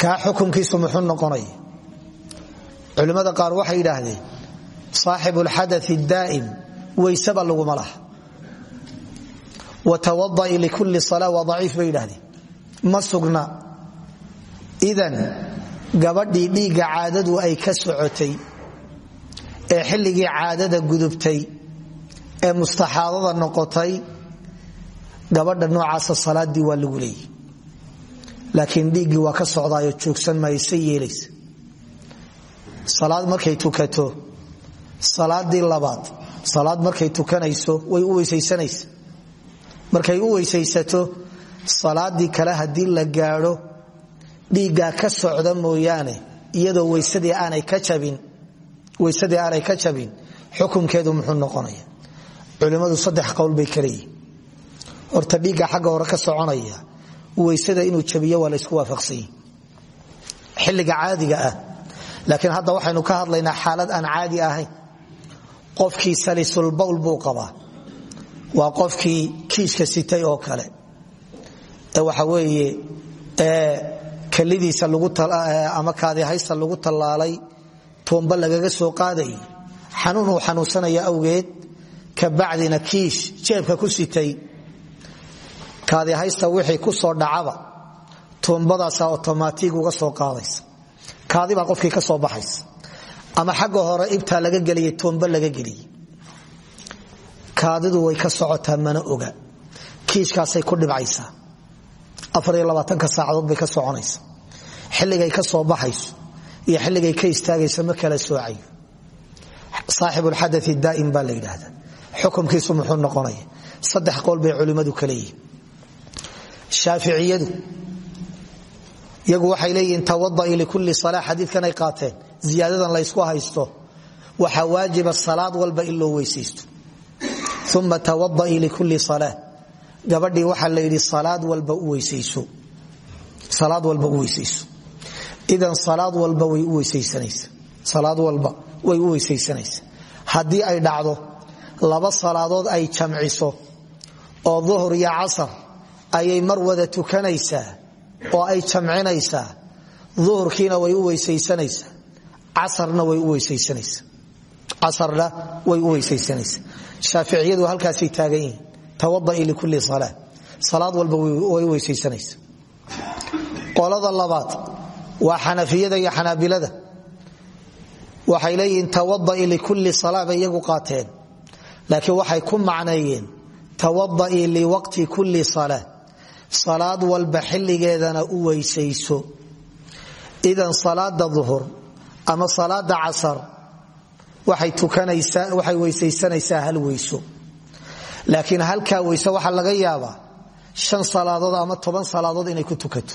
kaa xukunkiisu muxuu noqonaya culimmada qaar waxay yidhaahdeen saaxibulxadai daa'im waysaba laguma laha. Watawadai likulli sala waa daciif bay yidhahdeen. Ma sugna. Idan gabadhii dhiigga caadadu ay ka socotay ee xilligii caadada gudubtay ee mustaxaadada noqotay gabadha noocaasa salaadii waa lagu leeyay. Laakiin dhiiggii waa ka socdaayo joogsan mayse yeelaysa. Salaad salaad markay tukanayso way u weysaysanaysa. Markay u weysaysato salaadii kale haddii la gaadho dhiiggaa ka socda mooyaane iyadoo weysadii aanay ka jabin xukunkeedu muxuu noqonaya? Culimmadu saddex qowl bay kaleeyihin horta dhiigga xagga hore ka soconaya weysada inuu jabiyo waa laysku waafaqsanyey xilliga caadiga ah. Laakiin hadda waxaynu ka hadlaynaa xaalad aan caadi ahayn qofkii salisulbawl buu qabaa. Waa qofkii kiiska sitay oo kale. Ee waxa weeye kalidiisa ama kaadihaysta lagu tallaalay tuumba lagaga soo qaadayay xanuun uu xanuunsanaya awgeed kabacdina kiish jeebka ku sitay. Kaadihaysta wixii ku soo dhacaba tuumbadaasa otomaatig uga soo qaadaysa. Kaadibaa qofkii ka soo baxaysa ama xagga hore ibtaa laga geliyey tuumba laga geliyey kaadidu way ka socotaa mana oga. Kiishkaasay ku dhibcaysaa. Afariyolabaatanka saacadood bay ka soconaysa xilligay ka soo baxayso iyo xilligay ka istaagayso ma kala soocayo saaxibulxadai daa'im baa la muxuu noqonaya. Saddex qowl bay culimmadu ka leeyihiin shaaficiyadu iyagu waxay leeyihiin tawadai likulli sala xadiidkan ay qaateen ziyaadadan laysku haysto waxaa waajiba salaad walba in loo weysaysto. Uma tawadai likulli sala gabadhii waxaa la yidhi salaad walba u weysayso. Idan salaad walba way u weysaysanaysa. Haddii ay dhacdo laba salaadood ay jamciso oo duhur iyo casar ayay mar wada tukanaysaa oo ay jamcinaysaa duhurkiina way u weysaysanaysaa casarna way u weysaysanaysaa shaaficiyadu halkaasay taagan yihiin tawadai likulli sala salaad walba way weysaysanaysa. Qolada labaad waa xanafiyada iyo xanaabilada. Waxay leeyihiin tawadai likulli sala bay iyagu qaateen. Laakiin waxay ku macneeyeen tawadai liwaqti kulli sala salaad walba xilligeedana u weysayso. Idan salaada duhur ama salaada casar waxay weysaysanaysaa hal weyso. Laakiin halkaa weyse waxaa laga yaabaa shan salaadood ama toban salaadood inay ku tukato.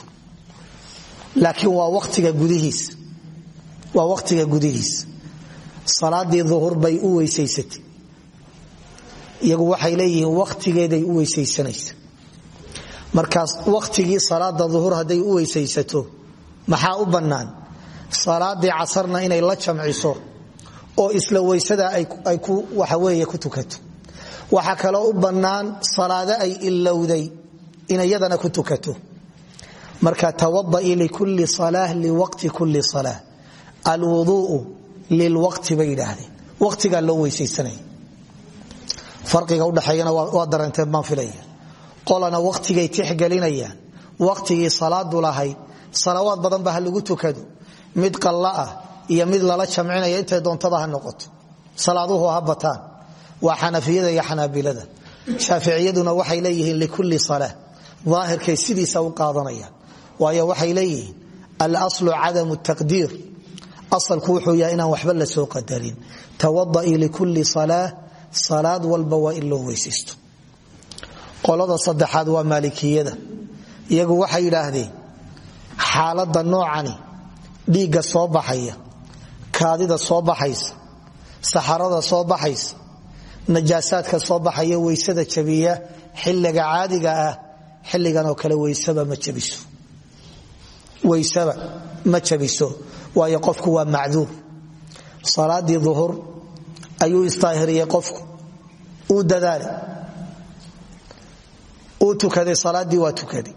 Laakiin waa watiga gudihiis. Waa wakhtiga gudihiis. Salaadii duhur bay u weysaysatay. Iyagu waxay leeyihiin wakhtigeeday u weysaysanaysa. Markaas wakhtigii salaada duhur hadday u weysaysato maxaa u bannaan salaadii casarna inay la jamciso oo isla weysada ay waxaweye ku tukato. Waxaa kaloo u bannaan salaado ay ilowday in iyadana ku tukato. Marka tawadai likulli salaah liwaqti kulli salaah. Alwuduuu lilwaqti bay yidhaahdeen. Waqtigaa loo weysaysanaya farqiga udhaxeeyana waa dareenteen baan filaya qolana waqtigay tixgelinayaan. Waqtigii salaadu lahayd salawaad badan ba lagu tukado mid qalla ah iyo mid lala jamcinaya intay doontada ha noqoto. Salaaduhu ha bataan. Waa xanafiyada iyo xanaabilada. Waxay leeyihiin likulli sala aahirkay sidiisa u qaadanayaan. Waayo waxay leeyihiin alaslu cadamu taqdiir. Asalku wuxuu yahay inaan waxba la soo qadarin. Tawadai likulli salaa salaad walba waa in loo qolada saddexaad waa maalikiyada. Iyagu waxay yidhaahdeen xaalada noocani dhiigga soo baxaya kaadida soo baxaysa saxarada soo baxaysa najaasaadka soo baxaya weysada jabiya xilliga caadiga ah xiligan oo kale weysaba ma jabiso. Waayo qofku waa macduur salaadii duhur ayuu istaahiriyey qofku. Uu dadaalay uu tukaday salaadii waa tukaday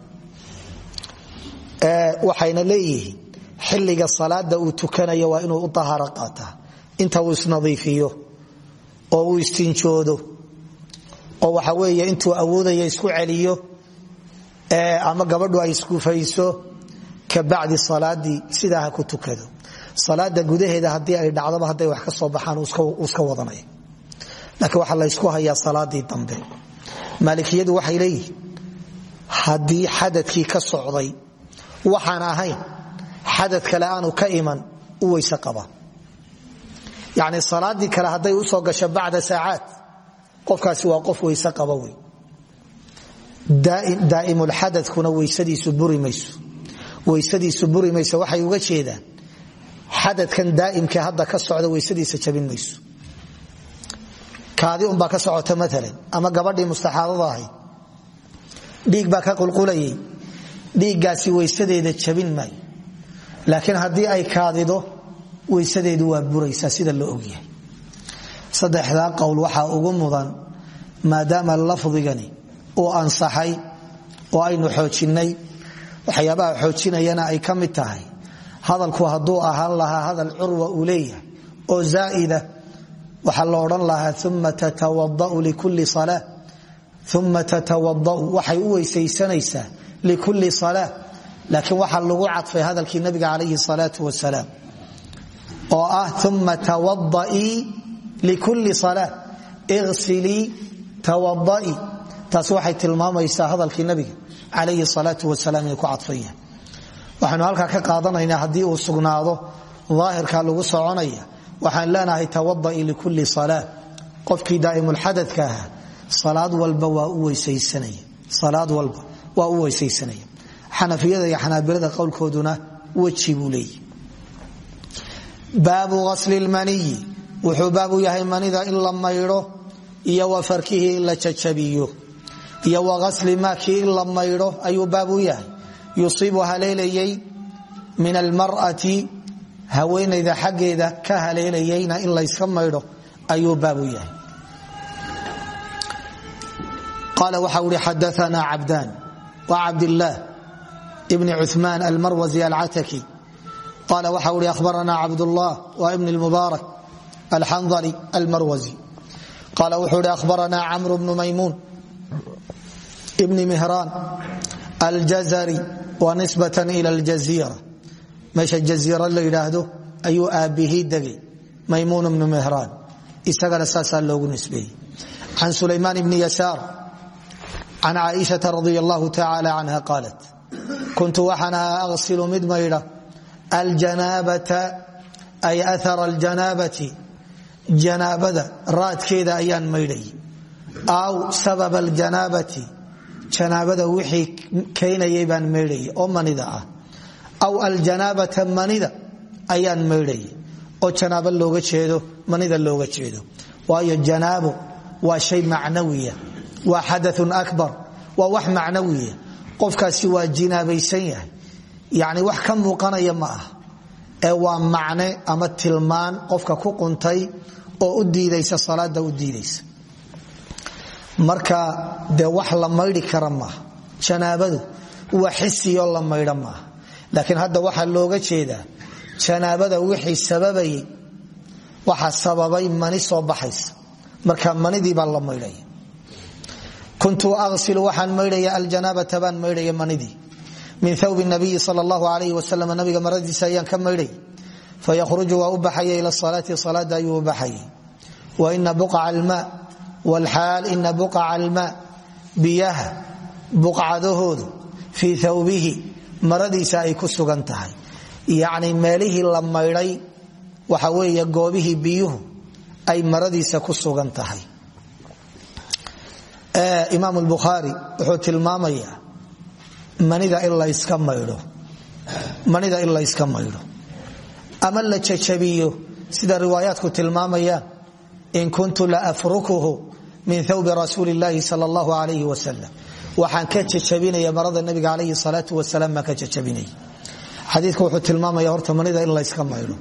waxayna leeyihiin xilliga salaada uu tukanayo waa inuu u ahaaro qaataa inta uu isnadiifiyo oo uu istinjoodo oo waxa weeye intuu awoodaya isku celiyo ama gabadhu ay isgufayso kabacdi salaadii sidaa ku tukado. Salaada gudaheeda haddii ay dhacdaba hadday wax ka soo baxaan uu iska wadanaya laakiin waxaa laysku hayaa salaadii dambe. Maalikiyadu waxay leeyihiin haddii xadadkii ka socday waxaan ahayn xadad kale aanu ka iman u weyse qaba. Yani salaadii kale hadday u soo gasho bacda saacaad qofkaasi waa qof weyse qaba wey. Daa'imulxadadkuna weysadiisu buri mayso. Weysadiisu buri mayso waxay uga jeedaan xadadkan daa'imka hadda ka socda weysadiisa jabin kaadi unbaa ka socota maalan ama gabadhii mustaxaadada ahayd. Dhiig baa ka qulqulayay dhiiggaasi weysadeeda jabin maayo laakiin haddii ay kaadido weysadeedu waa buraysaa sida loo ogyahay. Saddexdaa qowl waxaa ugu mudan maadaama lafdigani uu ansaxay oo aynu xoojinnay waxyaabaha xoojinayana ay ka mid tahay. Hadalku hadduu ahaan lahaa hadal curwa uu oo zaa'ida waxaa lo odhan lahaa uma tatawadau likulli salaa uma tatawadau waxay u weysaysanaysaa likulli salaa laakiin waxaa lagu cadfay hadalkii nabiga calayhi salaatu wasalaam oo ah uma tawada'ii likulli salaa isilii tawada'ii taas waxay tilmaamaysaa hadalkii nabiga calayhi salaatu wasalaam inay ku cadfan yahay. Waxaynu halkaa ka qaadanaynaa haddii uu sugnaado daahirka lagu soconaya waxaan leenahay tawada'ii likulli salaa qofkii daa'imulxadadka ahaa salaad walba waa u weysaysanaya xanafiyada iyo xanaabilada qowlkooduna weji buu leeyahy baabu asli lmaniyi wuxuu baabu yahay manida in la iyo wa la jajabiyo iyo wa asli maakii in la maydho ayuu baabu yahay. Yusiibu haleelayay min almar'ati haweenayda xaggeeda ka haleelayayna in layska maydho ayuu baabu yahay. Qaala waxau ihi xadaana cabdaan. Wa bni cuثmaan almarwazi alcataki qaala waxau ihi ahbarana cabdullah wa ibn lmubaarak alxandali almarwazi. Qaala wuxuu ihi ahbarana camru bnu maymuun bni mihraan aljazari wa nisbatan ila aljaziira meesha jaziira la yidhaahdo ayuu aabbihii degay maymuun bnu mihraan isagana saasaa loogu nisbeeyey. Can sulaymaan bni yasaar can caaishaa radi allahu tacaala canha qaalat kuntu waxaan ahaa aqsilu mid maydha aljanaabata ay aara aljanaabati janaabada raadkeeda ayaan maydhay aw sabab aljanaabati janaabada wixii keenayay baan maydhayay oo manida ah aw aljanaabata manida ayaan maydhayay oo janaabo looga jeedo manida looga jeedo waayo janaabo waa shay macnawiya waa xadaun akbar waa qofkaasi waa jinaabaysan yahay. Yani wax ka muuqanaya ma ah ee waa macne ama tilmaan qofka ku quntay oo u diidaysa salaada u diidaysa. Marka dee wax la maydhi kara maaha janaabadu waa xisiyo la maydha maaha laakiin hadda waxaa looga jeedaa janaabada wixii sababayay waxa sababay mani soo baxaysa. Marka manidii baa la maydhaya kuntu asilu waxaan maydhaya aljanaabata baan maydhaya manidii. Min thawbi nabiyi sal allahu alayh wasalam nabiga maradiisa ayaan ka maydhay. Fayakhruju waa u baxaya ila salaati salaada ayuu u baxayay. Wa ina buqca almaa wlxaal ina buqca almaa biyaha buqcadahoodu fii thawbihi maradiisa ay ku sugan tahay. Yacni meelihii la maydhay waxa weeye goobihii imaam bukhaari wuxuu tilmaamayaa manida in layska maydho ama la jajabiyo sida riwaayaadku tilmaamayaan in kuntu la afrukuhu min thawbi rasuuli llaahi sal allahu alayh wasalam waxaan ka jajabinaya marada nabiga alayhi salaatu wasalaam baan ka jajabinaya xadiidku wuxuu tilmaamaya horta manida in layska maydho.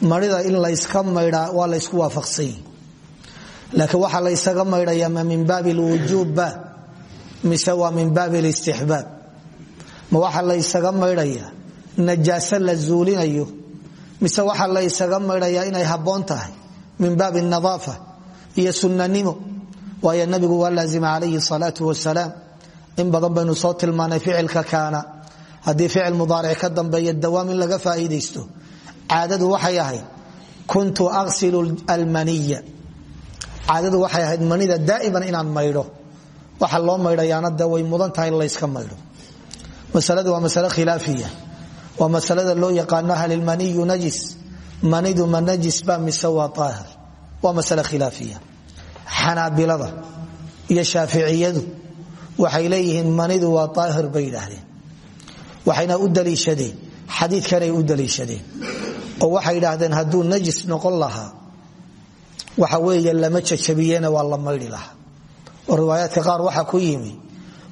Manida in layska maydhaa waa laysku waafaqsanyi laakiin waxaa laysaga maydhaya ma min baabi lwujuubba mise waa min baabi listixbaab ma waxaa laysaga maydhaya najaaso la zuulinayo mise waxaa laysaga maydhaya inay habboon tahay min baabi nadaafa iyo sunnanimo. Waayo nabigu waa laazima calayhi salaatu wasalaam in badan baynu soo tilmaanay ficilka kaana. Haddii ficil mudaaric ka dambeeya dawaam laga faa'iidaysto. Caadadu waxay ahayd kuntu aqsilu almaniya caadadu waxay ahayd manida daa'iman inaan maydho. Waxa loo maydhayaana de way mudan tahay in layska maydho. Masaladu waa masale khilaafiya. Waa masalada loo yaqaano halilmaniyu najis. Manidu ma najis ba mise waa aahir waa masale khilaafiya. Iyo shaaficiyadu waxay leeyihiin manidu waa aahir bay yidhaahdeen. Waxayna u daliishadeen. Xadiikanay u daliishadeen. Oo waxay yidhaahdeen hadduu najis noqon lahaa waxa weeye lama jajabiyena waa la maydhi lahaa. Oo riwaayaadka qaar waxaa ku yimi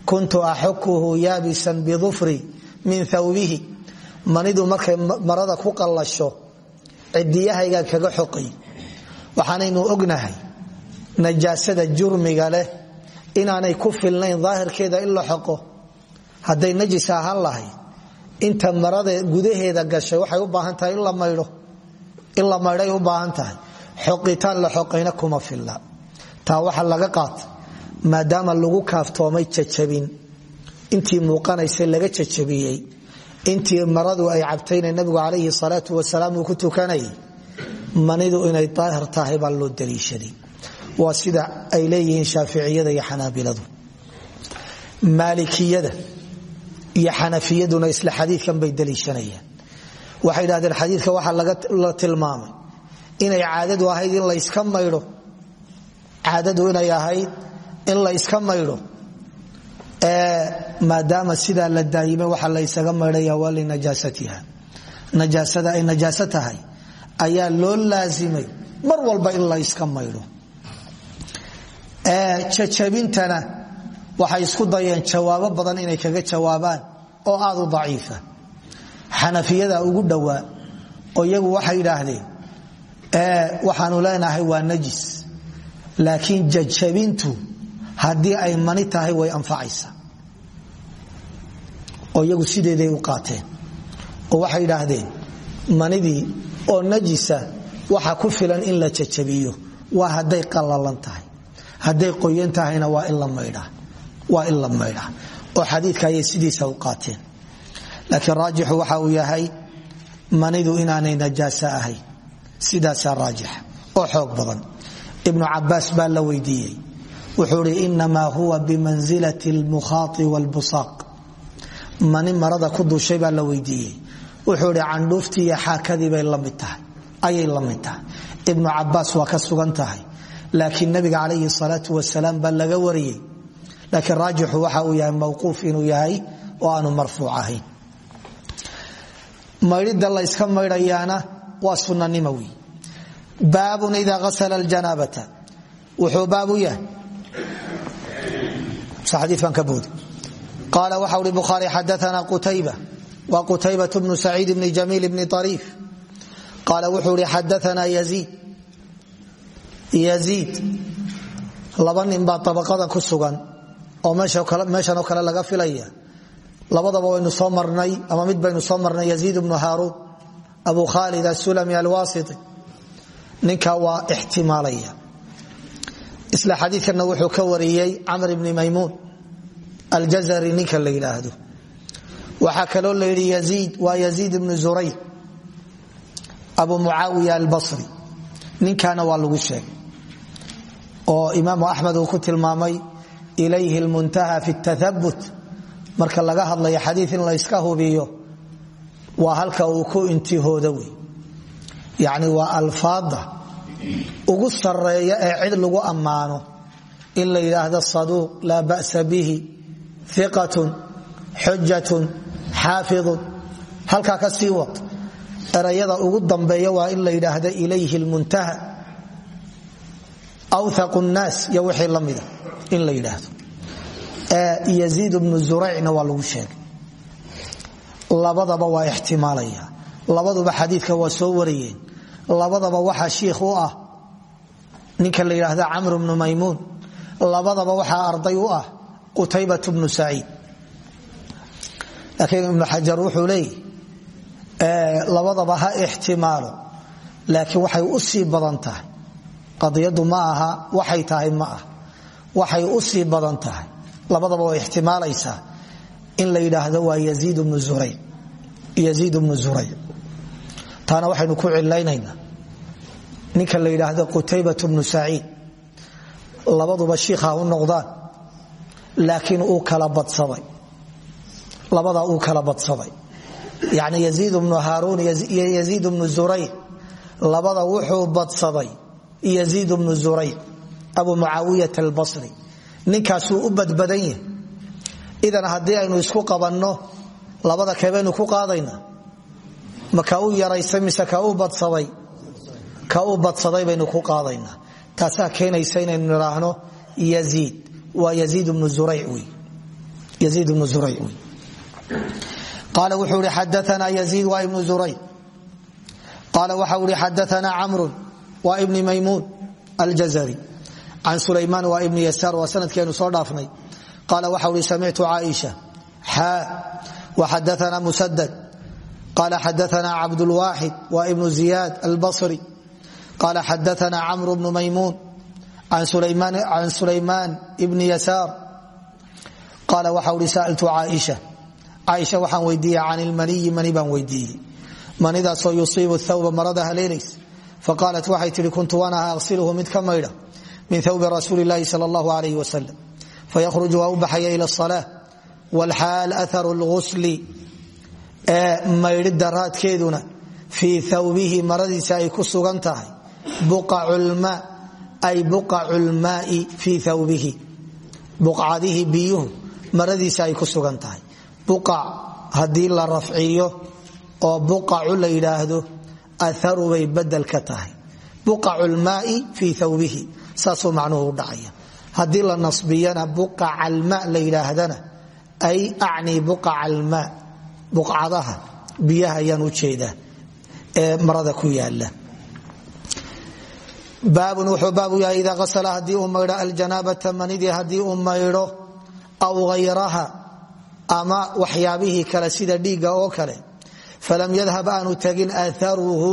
kuntu axukuhu yaabisan bidufri min thawbihi. Manidu markay marada ku qallasho cidiyahaygaa kaga xoqay waxaanaynu ognahay najaasada jurmiga leh inaanay ku filnayn daahirkeeda in la xoqo. Hadday najis inta marada gudaheeda gashay waxay u baahan tahay in la maydhay u baahan tahay xoqitaan la xoqayna kuma filla. Taa waxa laga qaata maadaama lagu kaaftoomay jajabin. Intii muuqanaysay laga jajabiyey. Intii maradu ay cabtayna nabigu calayhi salaatu wasalaam ku tukanayay manidu inay daahir tahay baa loo daliishaday. Waa sida ay leeyihiin shaaficiyada iyo xanaabiladu. Maalikiyada iyo xanafiyaduna isla xadiikan bay daliishanayaan. Waxay dhahdeen xadiidka waxaa la tilmaamay inay caadadu ahayd in layska maydho caadadu inay ahayd in la yska maydho maadaama sidaa la daayimay waxaa la ysaga maydhaya waa linajaasatiha najaasada ay najaaso ayaa loo laasimay mar walba in la yska maydho jajabintana waxay isku dayeen jawaabo badan inay kaga jawaabaan oo aad u daciifa. Xanafiyada ugu dhowaa oo iyagu waxay idhaahdeen waxaanu leenahay waa najis. Laakiin jajabintu haddii ay mani tahay way anfacaysa oo iyagu sideeday u qaateen. Oo waxay idhaahdeen manidii oo najisa waxa ku filan in la jajabiyo waa hadday qallalan tahay. Hadday qoyan tahayna waa in la maydhaa oo xadiidka ayay sidiisa u qaateen. Laakiin raajixu waxa uu yahay manidu inaanay najaaso ahayn sidaasaa raajixa oo xoog badan. Ibnu cabaas baa la weydiiyey. Wuxuu i inamaa huwa bimansilati lmukhaai wlbusaaq mani marada ku dushay baa la weydiiyey. Wuxuu i candhuuftii iyo xaakadii bay la mid tahay. Ayay la mid tahay. Ibnu cabaas waa ka sugan tahay. Laakiin nabiga calayhi salaau wasalaam baa laga wariyey. Laakiin raajixu waxa uu yahay mawquuf inuu yahay oo aanu marfuuc ahayn. Maydhida layska maydhayaana waa sunanimo wey baabun ida asla janaabata wuxuu baab u yahay. Qaala waxa ui bukhaari xadaana qutayba. Wa qutaybat bnu saciid bni jamiil bni ariif qaala wuxuu i xadaana yaziid. Laba nin baa abaqadan ku sugan oo meeshan oo kale laga filaya labadaba waynu soo marnay ama mid baynu soo marnay yaziid bnu haaruun abu khaalid asulami alwasiti. Ninka waa ixtimaalaya. Isla xadiikana wuxuu ka wariyey camr bni maymuun. Aljazari ninka la yidhaahdo waxaa kaloo la yidhi yaziid waa yaziid ibnu zuray abu mucaawiya albasri. Ninkaana waa lagu sheegay. Oo imaamu axmed uu ku tilmaamay ilayhi lmuntaha fi tathabut marka laga hadlayo xadii in layska hubiyo waa halka uu ku intihooda wey yani waa alfaada ugu sareeya ee cid lagu ammaano. In la yidhaahdo saduuq laa ba'sa bihi iqatun xujatun xaafidun. Halkaa ka sii wad. Erayada ugu dambeeya waa in la yidhaahdo ilayhi lmuntaha awthaqu nnaas iyo wixii la in la yidhaahdo. Yaziid bnu zuraycna waa lagu sheegay labadaba waa ixtimaalaya. Labaduba xadiidka waa soo wariyeen. Labadaba waxaa shiikh u ah ninka la yidhaahda camr bnu maymuun. Labadaba waxaa arday u ah qutaybat bnu saciid. Laakiin ibnu xajar wuxuu leeyahy labadaba ha ixtimaalo laakiin waxay u sii badan tahay. Qadiyadu ma aha waxay tahay ma ah waxay u sii badan tahay. Labadaba way ixtimaalaysaa in la yidhaahdo waa yaziid bnu zurayc taana waxaynu ku cilaynaynaa ninka la yidhaahdo qutaybat bnu saciid. Labaduba shiikha u noqdaan laakiin uu kala badsaday. Labadaa uu kala badsaday. Yani yaziid bnu haaruun iyo yaziid bnu zurayc labada wuxuu badsaday yaziid bnu zurayc abu mucaawiyat albasri. Ninkaasuu u badbadan yahay idan haddii aynu isku qabanno labada keebaynu ku qaadayna. Ma ka u yaraysay mise badsaday? Ka u badsaday baynu ku qaadaynaa taasaa keenaysa inaynu nidhaahno yaziid. Waa yaziid bnu zurayc wey qaala wuxuu ihi xadaana yaziid waa ibnu zurayc. Qaala waxa ihi xadaana camrun waa aljazari. Can sulaymaan waa yasaar. Waa sanadkeenu soo qaala waxa ihi samictu caaisha xaa waxadaana musadad qaala xadaana cabdulwaaxid waa ibnu ziyaad albasri qaala xadaana camru bnu maymuun can sulaymaan ibni yasaar qaala waxa ihi saaltu caaisha caaisha waxaan weydiiyey can ilmaniyi mani baan weydiiyey manidaasoo yusiibu thawba marada haleelays faqaalat waxay tihi kuntu waan aha aqsiluhu mid ka maydha min thawbi rasuuli llaahi sal allahu alayh wasalam fayakhruju waa u baxaya ila asala wlxaal aharu lgusli ee maydhida raadkeeduna fii thawbihi maradiisa ay ku sugan tahay ay buqacu lmaai fii thawbihi buqcadihi biyuhu maradiisa ay ku sugan tahay buqac haddii la rafciyo oo buqacu la yidhaahdo aharu bay badel ka tahay buqacu lmaai fii macnuhu u haddii la nasbiyana buqaca alma la yidhaahdana ay acni buqaca almaa buqcadaha biyaha ayaan u jeedaa ee marada ku yaalla baabun wuxuu baabu yahay idaa asla haddii uu maydho aljanaabata manidii haddii uu maydho aw hayraha ama waxyaabihii kale sida dhiigga oo kale falam yadhab aanu tegin aatharuhu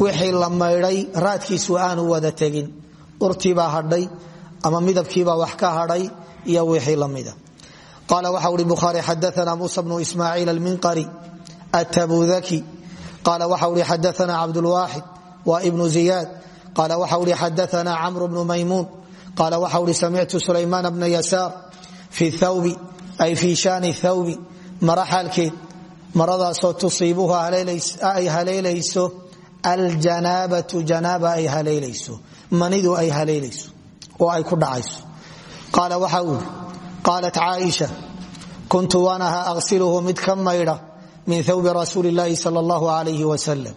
wixii la maydhay raadkiisu aanu wada tegin. Hadhay ama midabkiibaa wax ka hadhay iyo wixii lamida qaala waxa ui bukhaari xadaana muusa bnu ismaaciil alminqari atabudaki qaala waxa ui xadaana cabdulwaaxid wa ibnu ziyaad. Qaala waxa ui xadaana camru bnu maymuun. Qaala waxa ui samictu sulaymaan bna yasaar fi thawbi ay fii shaani thawbi. Mara xaalkeed maradaasoo tusiibuhu ay haleelayso aljanaabatu janaaba ay haleelayso manidu ay haleelayso oo ay ku dhacayso. Qaala waxa uu ii qaalat caaisha kuntu waan ahaa aqsiluhu mid ka maydha min thawbi rasuuli llaahi sal allahu alayh wasalam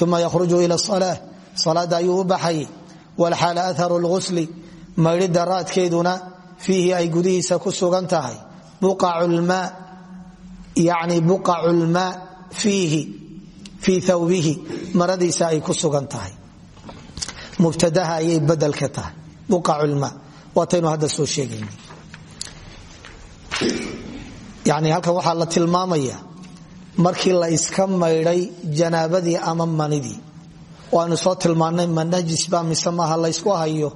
uma ila salaa salaada ayuu u baxayay walxaala atharu lghusli maydhida raadkeeduna fiihi ay gudihiisa ku sugan tahay yani buqacu lmaa fiihi fii thawbihi maradiisa ay ku sugan tahay. Mubtadaha ayay badel ka tahay buqacu lmaa waataynu hadda soo sheegayna yani halkan waxaa la tilmaamaya markii la iska maydhay janaabadii ama manidii. Waanu soo tilmaanay ma najis ba mise maaha laysku hayo.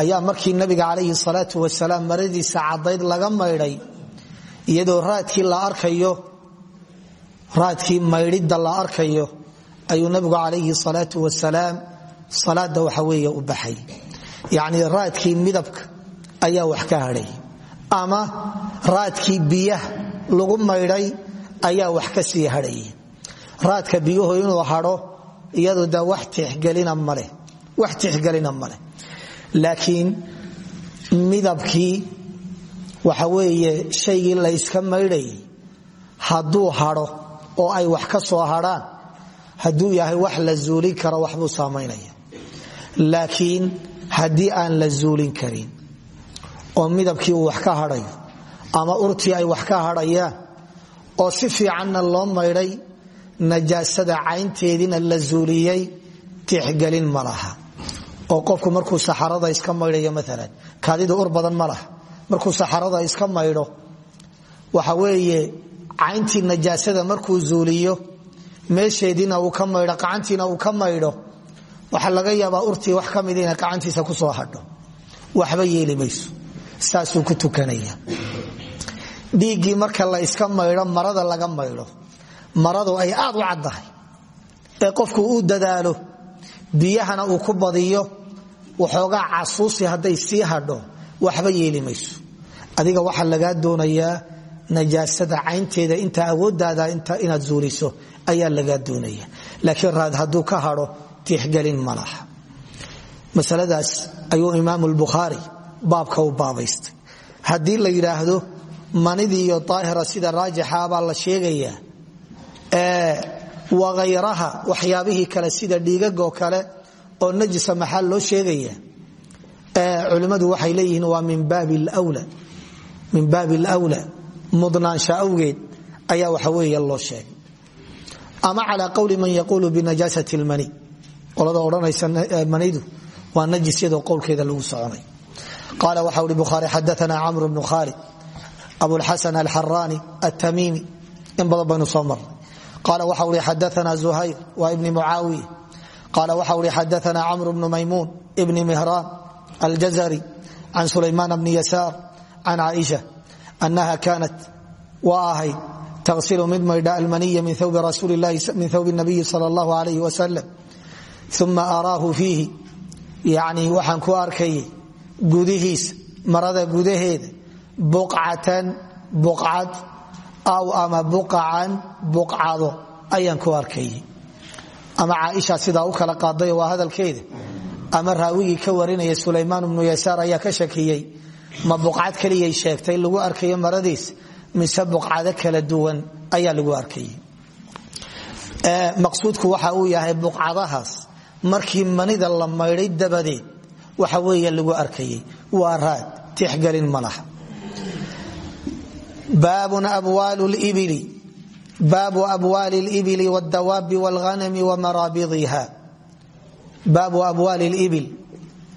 Ayaa markii nabiga calayhi salaatu wasalaam maradiisa cadayd laga maydhay iyadoo raadkii la arkayo raadkii maydhidda la arkayo ayuu nabigu calayhi salaatu wasalaam salaada waxa weeye u baxay. Yacnii raadkii midabka ayaa wax ka hadhay. Ama raadkii biyaha lagu maydhay ayaa wax ka sii hadhay. Raadka biyuhu inuu hadho iyadu de wax tixgelina maleh laakiin midabkii waxa weeye shaygii layska maydhayay hadduu hadho oo ay wax ka soo hadhaan hadduu yahay wax la zuulin karo waxbuu saamaynaya laakiin haddii aan la zuulin karin oo midabkii uu wax ka hadhayo ama urtii ay wax ka hadhayaan oo si fiicanna loo maydhay najaasada caynteediina la zuuliyey tixgelin ma laha. Oo qofku markuu saxarada iska maydhayo maalan kaadidu ur badan ma markuu saxarada iska maydho waxa weeye cayntii najaasada markuu zuuliyo meesheediina uu ka maydho qacantiina uu ka maydho waxaa laga yaabaa urtii wax ka mid ina gacantiisa ku soo hadho. Waxba yeeli mayso. Ku tukanaya. Dhiiggii marka la iska maydho marada laga maydho maradu ay aad u caddahay ee qofku uu dadaalo biyahana uu ku badiyo waxoogaa casuusi hadday sii hadho waxba yeeli mayso. Adiga waxaa lagaa doonayaa najaasada caynteeda inta awoodaada inaad zuuliso ayaa lagaa doonaya. Laakiin raad hadduu ka hadho tixgelin ma laha. Masaladaas ayuu imaamu lbukhaari baabka u baabaystay. Haddii la yidhaahdo manidii iyo daahira sida raajixa baa la sheegayaa waayraha waxyaabihii kale sida dhiigagoo kale oo najisa maxaa loo sheegaya culimmadu waxay leeyihiin waa min baabi lwla mudnaansha awgeed ayaa waxa weeye loo sheegay. Ama calaa qowli man yaquulu binajaasati lmani qolada odhanaysa manidu? Waa najis yadoo qowlkeeda lagu soconay. Qaala waxa ui bukhaari xadaana camr bnu khaalid abulxasan alxaraani atamiimi in badan baynu soo marnay. Qaala waxa ui xadaana zuhayr waa ibni mucaawiya. Qaala waxa ui xadaana camr bnu maymuun ibni mihraan aljazari can sulaymaan bni yasaar can caaisha anaha kaanat waa ahayd tasilu mid maydha almaniya min thawbi nabiyi sal allahu alayh wasalam uma araahu fiihi yani waxaan ku arkayay gudihiisa marada gudaheeda buqcatan buqcad aw ama buqacan buqcado ayaan ku arkayay ama caaisha sidaa u kala qaaday waa hadalkeeda ama raawigii ka warinaya sulaymaan bnu yasaar ayaa ka shakiyey ma buqcad keliyay sheegtay lagu arkayo maradiis mise buqcado kala duwan ayaa lagu arkayay maqsuudku waxa uu yahay buqcadahaas markii manida la maydhay dabadeed waxa weeye lagu arkayay waa raad tixgelin ma laha. Baabun baabu abwaali libili wاdawaabi wاlghanami wamaraabidiha baabu abwaali libil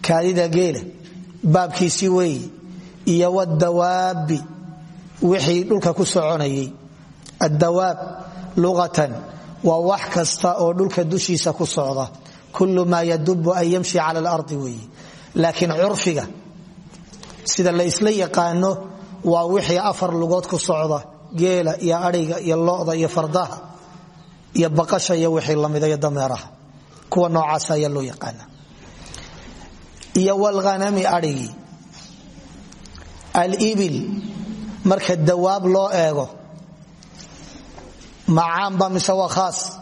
kaadida geela baabkiisii weeye iyo wdawaabi wixii dhulka ku soconayay. Adawaab luqatan waa wax kasta oo dhulka dushiisa ku socda kul maa yadubu an yamshi cala alardi weeye laakiin curfiga sida la isla yaqaano waa wixii afar lugood ku socda geela iyo adhiga iyo loda iyo fardaha iyo baqasha iyo wixii lamida iyo dameeraha. Kuwa noocaas ayaa loo yaqaana iyo wlhanami adhigii alibil marka dawaab loo eego macaamba mise waa khaas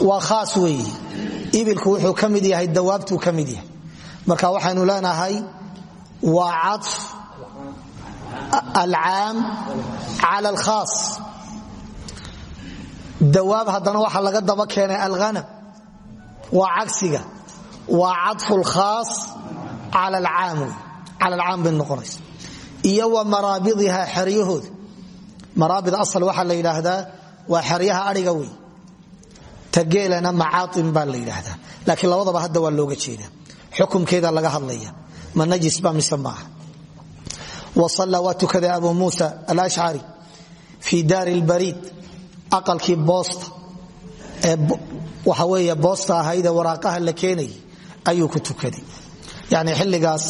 waa khaas weeye ibilku wuxuu ka yahay dawaabtuu ka yahay. Marka waxaynu leenahay waa caطf alcaam cala alkhaas. Dawaab haddana waxaa laga daba keenay alhanam waa cagsiga. Waa caطfu lkhaas cala alcaam bay noqonaysa. Iyo wa maraabidiha xeryahooda maraabid asal waxaa la yidhaahdaa waa xeryaha adhiga wey tageelana macaain baa la yidhaahdaa. Laakiin labadaba hadda waa looga jeeda xukumkeeda laga hadlaya. Ma najisba mise maaha wasalla waa tukaday abu muusa alashcari fii daari lbariid aqalkii boosta. Ee waxa weeye boosta ahaydee waraaqaha la keenayay ayuu ku tukaday. Yani xilligaas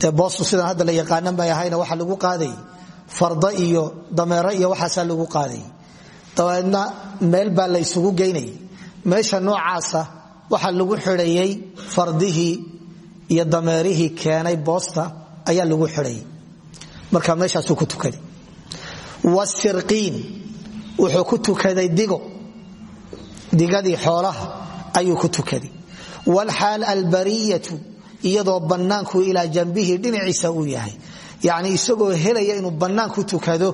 dee boostu sidan hadda la yaqaanan bay ahayna waxa lagu qaadayay farda iyo dameero iyo waxaasaa lagu qaadayay dabeedna meel baa la isugu geynayay meesha noocaasa waxaa lagu xidhayay fardihii iyo dameerihii keenay boosta ayaa lagu xidhayay marka meeshaasuu ku tukaday. Wasirqiin wuxuu ku tukaday digo. Digadii xoolaha ayuu ku tukaday. Wlxaal albariyatu iyadoo bannaanku ilaa jambihi dhinaciisa uu yahay. Yani isagoo helaya inuu bannaan ku tukado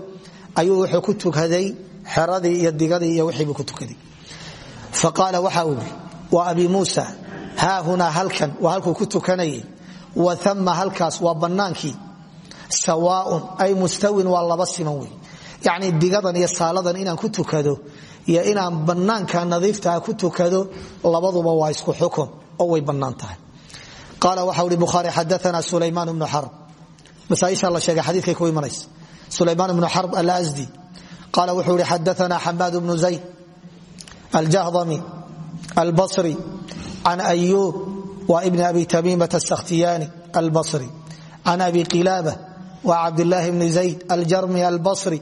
ayuu wuxuu ku tukaday xeradii iyo digadii iyo wixiibuu ku tukaday faqaala waxa uu yii waa abi muusa haahunaa halkan waa halkuu ku tukanayay wa ama halkaas waa bannaankii sawaaun ay mustawin waa laba siman wey yacni digadan iyo saaladan inaan ku tukado iyo inaan bannaanka nadiiftaa ku tukado labaduba waa isku xukun oo way bannaan tahay qaala waxa uhi bukhaari xadaana sulaymaan bnu xarb masaaisha la sheegay xadiikay ku imanaysa sulaymaan bnu xarb alasdi qaala wuxuu ihi xadaana xamaad bnu zayd aljahdami albasri can ayuub wa ibni abi tamiimata asakhtiyani albasri can abi qilaaba wa cabdilaahi bni zayd aljarmi albasri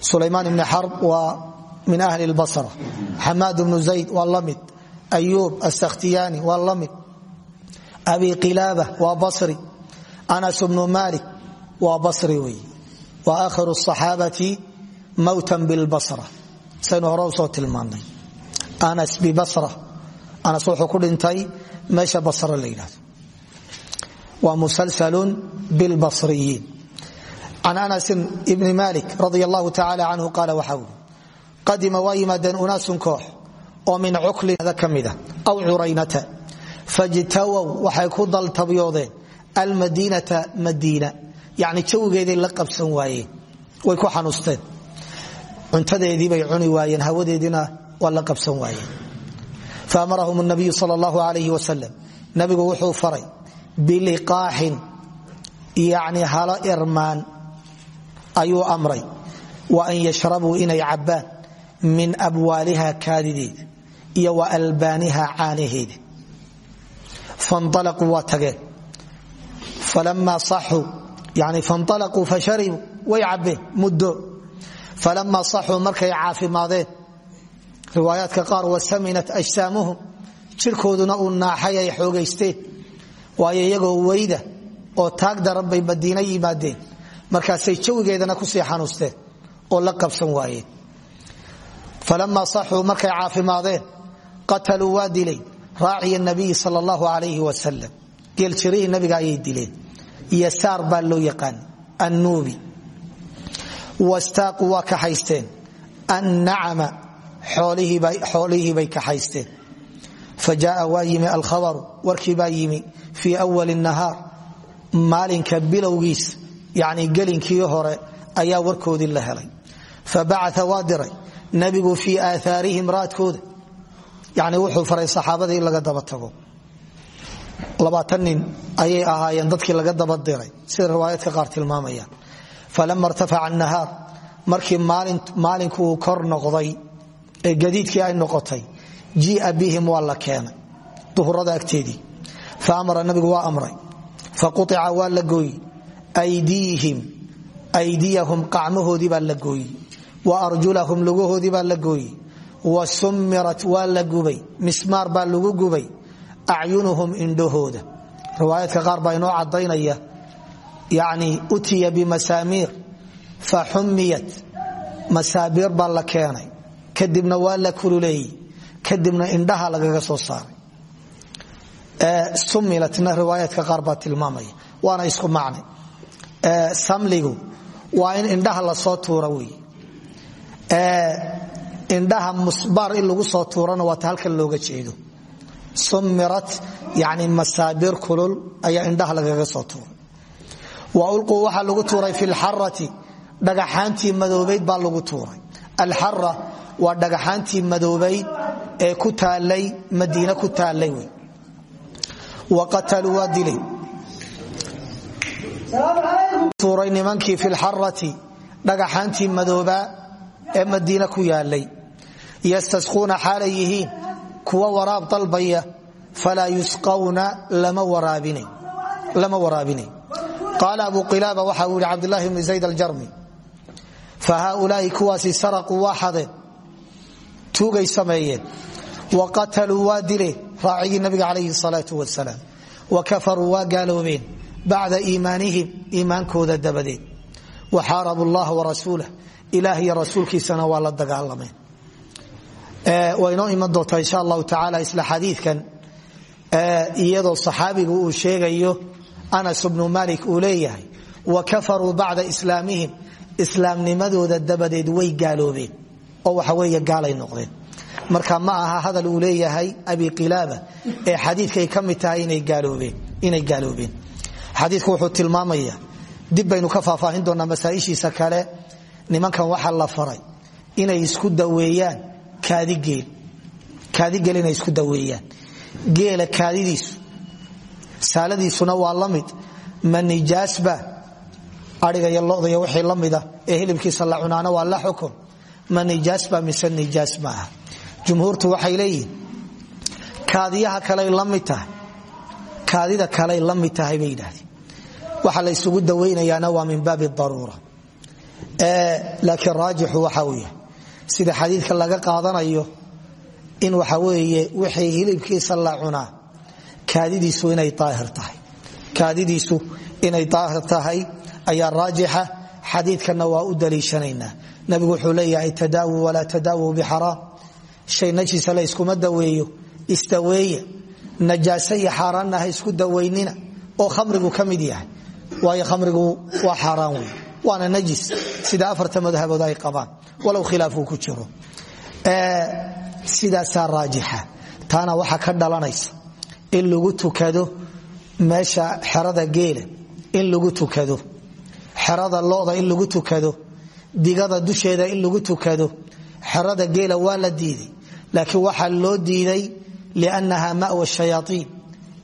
sulaymaan ibni xarb waa min ahli lbasra xamaad bnu zayd waa la mid ayuub asakhtiyani waa la mid abi qilaaba waa basri anas bnu malik waa basri wey wa akhiru الصaxaabati mowta bilbasra saynu hore u soo tilmaanay anas bibasra anas wuxuu ku dhintay meesha basra la yidhahdo waa musalsalun bilbasriyiin can anasin bni malik radi allahu tacala canhu qaala waxa ui qadima waa yimaadeen unaasun koox oo min cuklin ka mida aw curaynata fajtawow waxay ku daltabyoodeen almadiinata madiina. Yani jawigeeday la qabsan waayeen way ku xanuusteen cuntadeediibay cuni waayeen hawadeediina waa la qabsan waayeen. Faamarahum nabiyu sal allahu alayh wasalam nabigu wuxuu faray biliqaaxin yani halo irmaan ayuu amray wa an yashrabuu inay cabbaan min abwaaliha kaadideeda iyo wa albaaniha caanaheeda fanalaquu waa tageen. Falama saxuu yani fanalaquu fasharibuu way cabbeen muddo falama saxuu markay caafimaadeen riwaayaadka qaar wasaminat ajsaamuhum jirkooduna uu naaxay ay xoogaysteen waayo iyagoo weyda oo taag daran bay madiina yimaadeen markaasay jawigeedana ku sii xanuusteen oo la qabsan waayeen falama saxuu markay caafimaadeen qataluu waa dileen raaciya nabiyi sal allahu alayhi wasalam geeljirihii nabiga ayay dileen yasaar baa loo yaqaan annuubi wastaaqu waa kaxaysteen annacama xoolihii bay kaxaysteen fa jaaa waa yimi alkhabaru warkii baa yimi fii wali nahaar. Maalinka bilowgiis yani gelinkii hore ayaa warkoodii la helay. Fabacaa waa diray. Nabigu fii aahaarihim raadkooda. Yani wuxuu faray saxaabadii laga daba tago. Nin ayay ahaayeen dadkii laga daba diray. Sida riwaayaadka qaar tilmaamayaan falama irtafaca nahaar markii maalinku kor noqday ee gadiidkii ay noqotay jia bihim waa la keenay duhurada agteedii. Fa amara nabigu waa amray. Faquica waa la gooyi aydiihim aydiyahum qacmahoodii baa la gooyi wa arjulahum lugahoodii baa la gooyi wa sumirat waa gubay. Mismaar baa lagu gubay. Acyunuhum indhahooda. Riwaayaadka qaar baa inoo cadaynaya yani utiya bimasaamiir fa xumiyat masaabiir baa la keenay. Kadibna waa la kululeeyey kadibna indhaha lagaga soo saaray. Sumilatna riwaayaadka qaar baa tilmaamaya waana isku macne. Samligu waa in indhaha la soo tuura wey indhaha musbaar in lagu soo tuurana waata halkan wa ulquu waxaa lagu tuuray fi lxarati dhagaxaantii madoobayd baa lagu tuuray. Alxara waa dhagaxaantii madoobayd ee ku taalay madiine ku taalay wey. Wa qataluu waa dilay. Tuuray nimankii fi lxarati dhagaxaantii madoobaa ee madiine ku yaalay yastasquuna xaalay yihiin kuwa waraab dalbaya falaa yusqawna lama waraabinay qaala abu qilaaba waxa uu yihi cabdulahi bni zayd aljarmi fa haaulaai kuwaasi saraquu waa xadeen tuugay sameeyeen wa qataluu waa dileen raacigii nabiga calayhi salaau wasalaam wa kafaruu waa gaaloobeen bacda iimaanihim iimaankooda dabadeed wa xaarabu llaha warasuulah ilaah iyo rasuulkiisana waa la dagaalameen waynoo iman doontaa insha iyadoo saxaabigu uu sheegayo anas bnu malik uu leeyahay wa kafaruu bacda islaamihim. Islaamnimadooda dabadeed way gaaloobeen oo waxa weeye gaalay noqdeen. Marka ma aha hadal uu leeyahay abi qilaaba ee xadiidkay ka tahay inay gaaloobeen xadiidku wuxuu tilmaamaya dib ka faahfaahin doonaa masaaishiisa kale nimankan waxaa la faray inay isku daweeyaan kaadigeel kaadigeel inay isku daweeyaan. Geela kaadidiisu saaladiisuna waa la mid. Ma nijaasba aiga iyo iyo wixii la ee hilibkiisa la cunaana waa la xukun. Ma nijaasba mise nijaas maaha waxay leeyihiin kaadiyaha kaley la kaadida kaley la mid tahay waxa la ysugu dawaynayaana waa min baabi daruura. Laakiin raajixu waxa uu yahay sida xadiidka laga qaadanayo in waxa weeye wixii hilibkiisa la cunaa kaadidiisu inay aahir tahay. Kaadidiisu inay daahir tahay ayaa raajixa xadiidkana waa u daliishanaynaa. Nabigu wuxuu leeyahay tadaawu walaa tadaawu bixaraam. Shay najiisa la yskuma daweeyo isdaweeya najaase iyo xaaraanna isku dawaynina oo khamrigu ka yahay. Waayo khamrigu waa xaaraan waana najis. Sida afarta madhabood ay qabaan walow khilaafuu ku jiro. Sidaasaa raajixa. Taana waxaa ka dhalanaysa in lagu tukado meesha xerada geela in lagu tukado. Xerada loda in lagu tukado. Digada dusheeda in lagu tukado. Xerada geela waa la diiday laakiin waxaa loo diiday liannaha mawa shayaaiin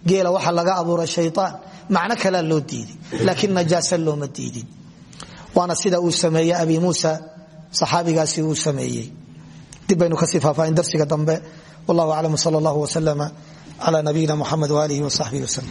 geela waxa laga abuuray shayaan macno kalea loo diiday laakiin najaasa looma diidin. Waana sida uu sameeyey abi muusa saxaabigaasi uu sameeyey. Dib baynu ka sii faahfaahin darsiga dambe. Wallahu aclam sal allah wslama calaa nabiyina muxamed waaalihi wasaxbihi waslem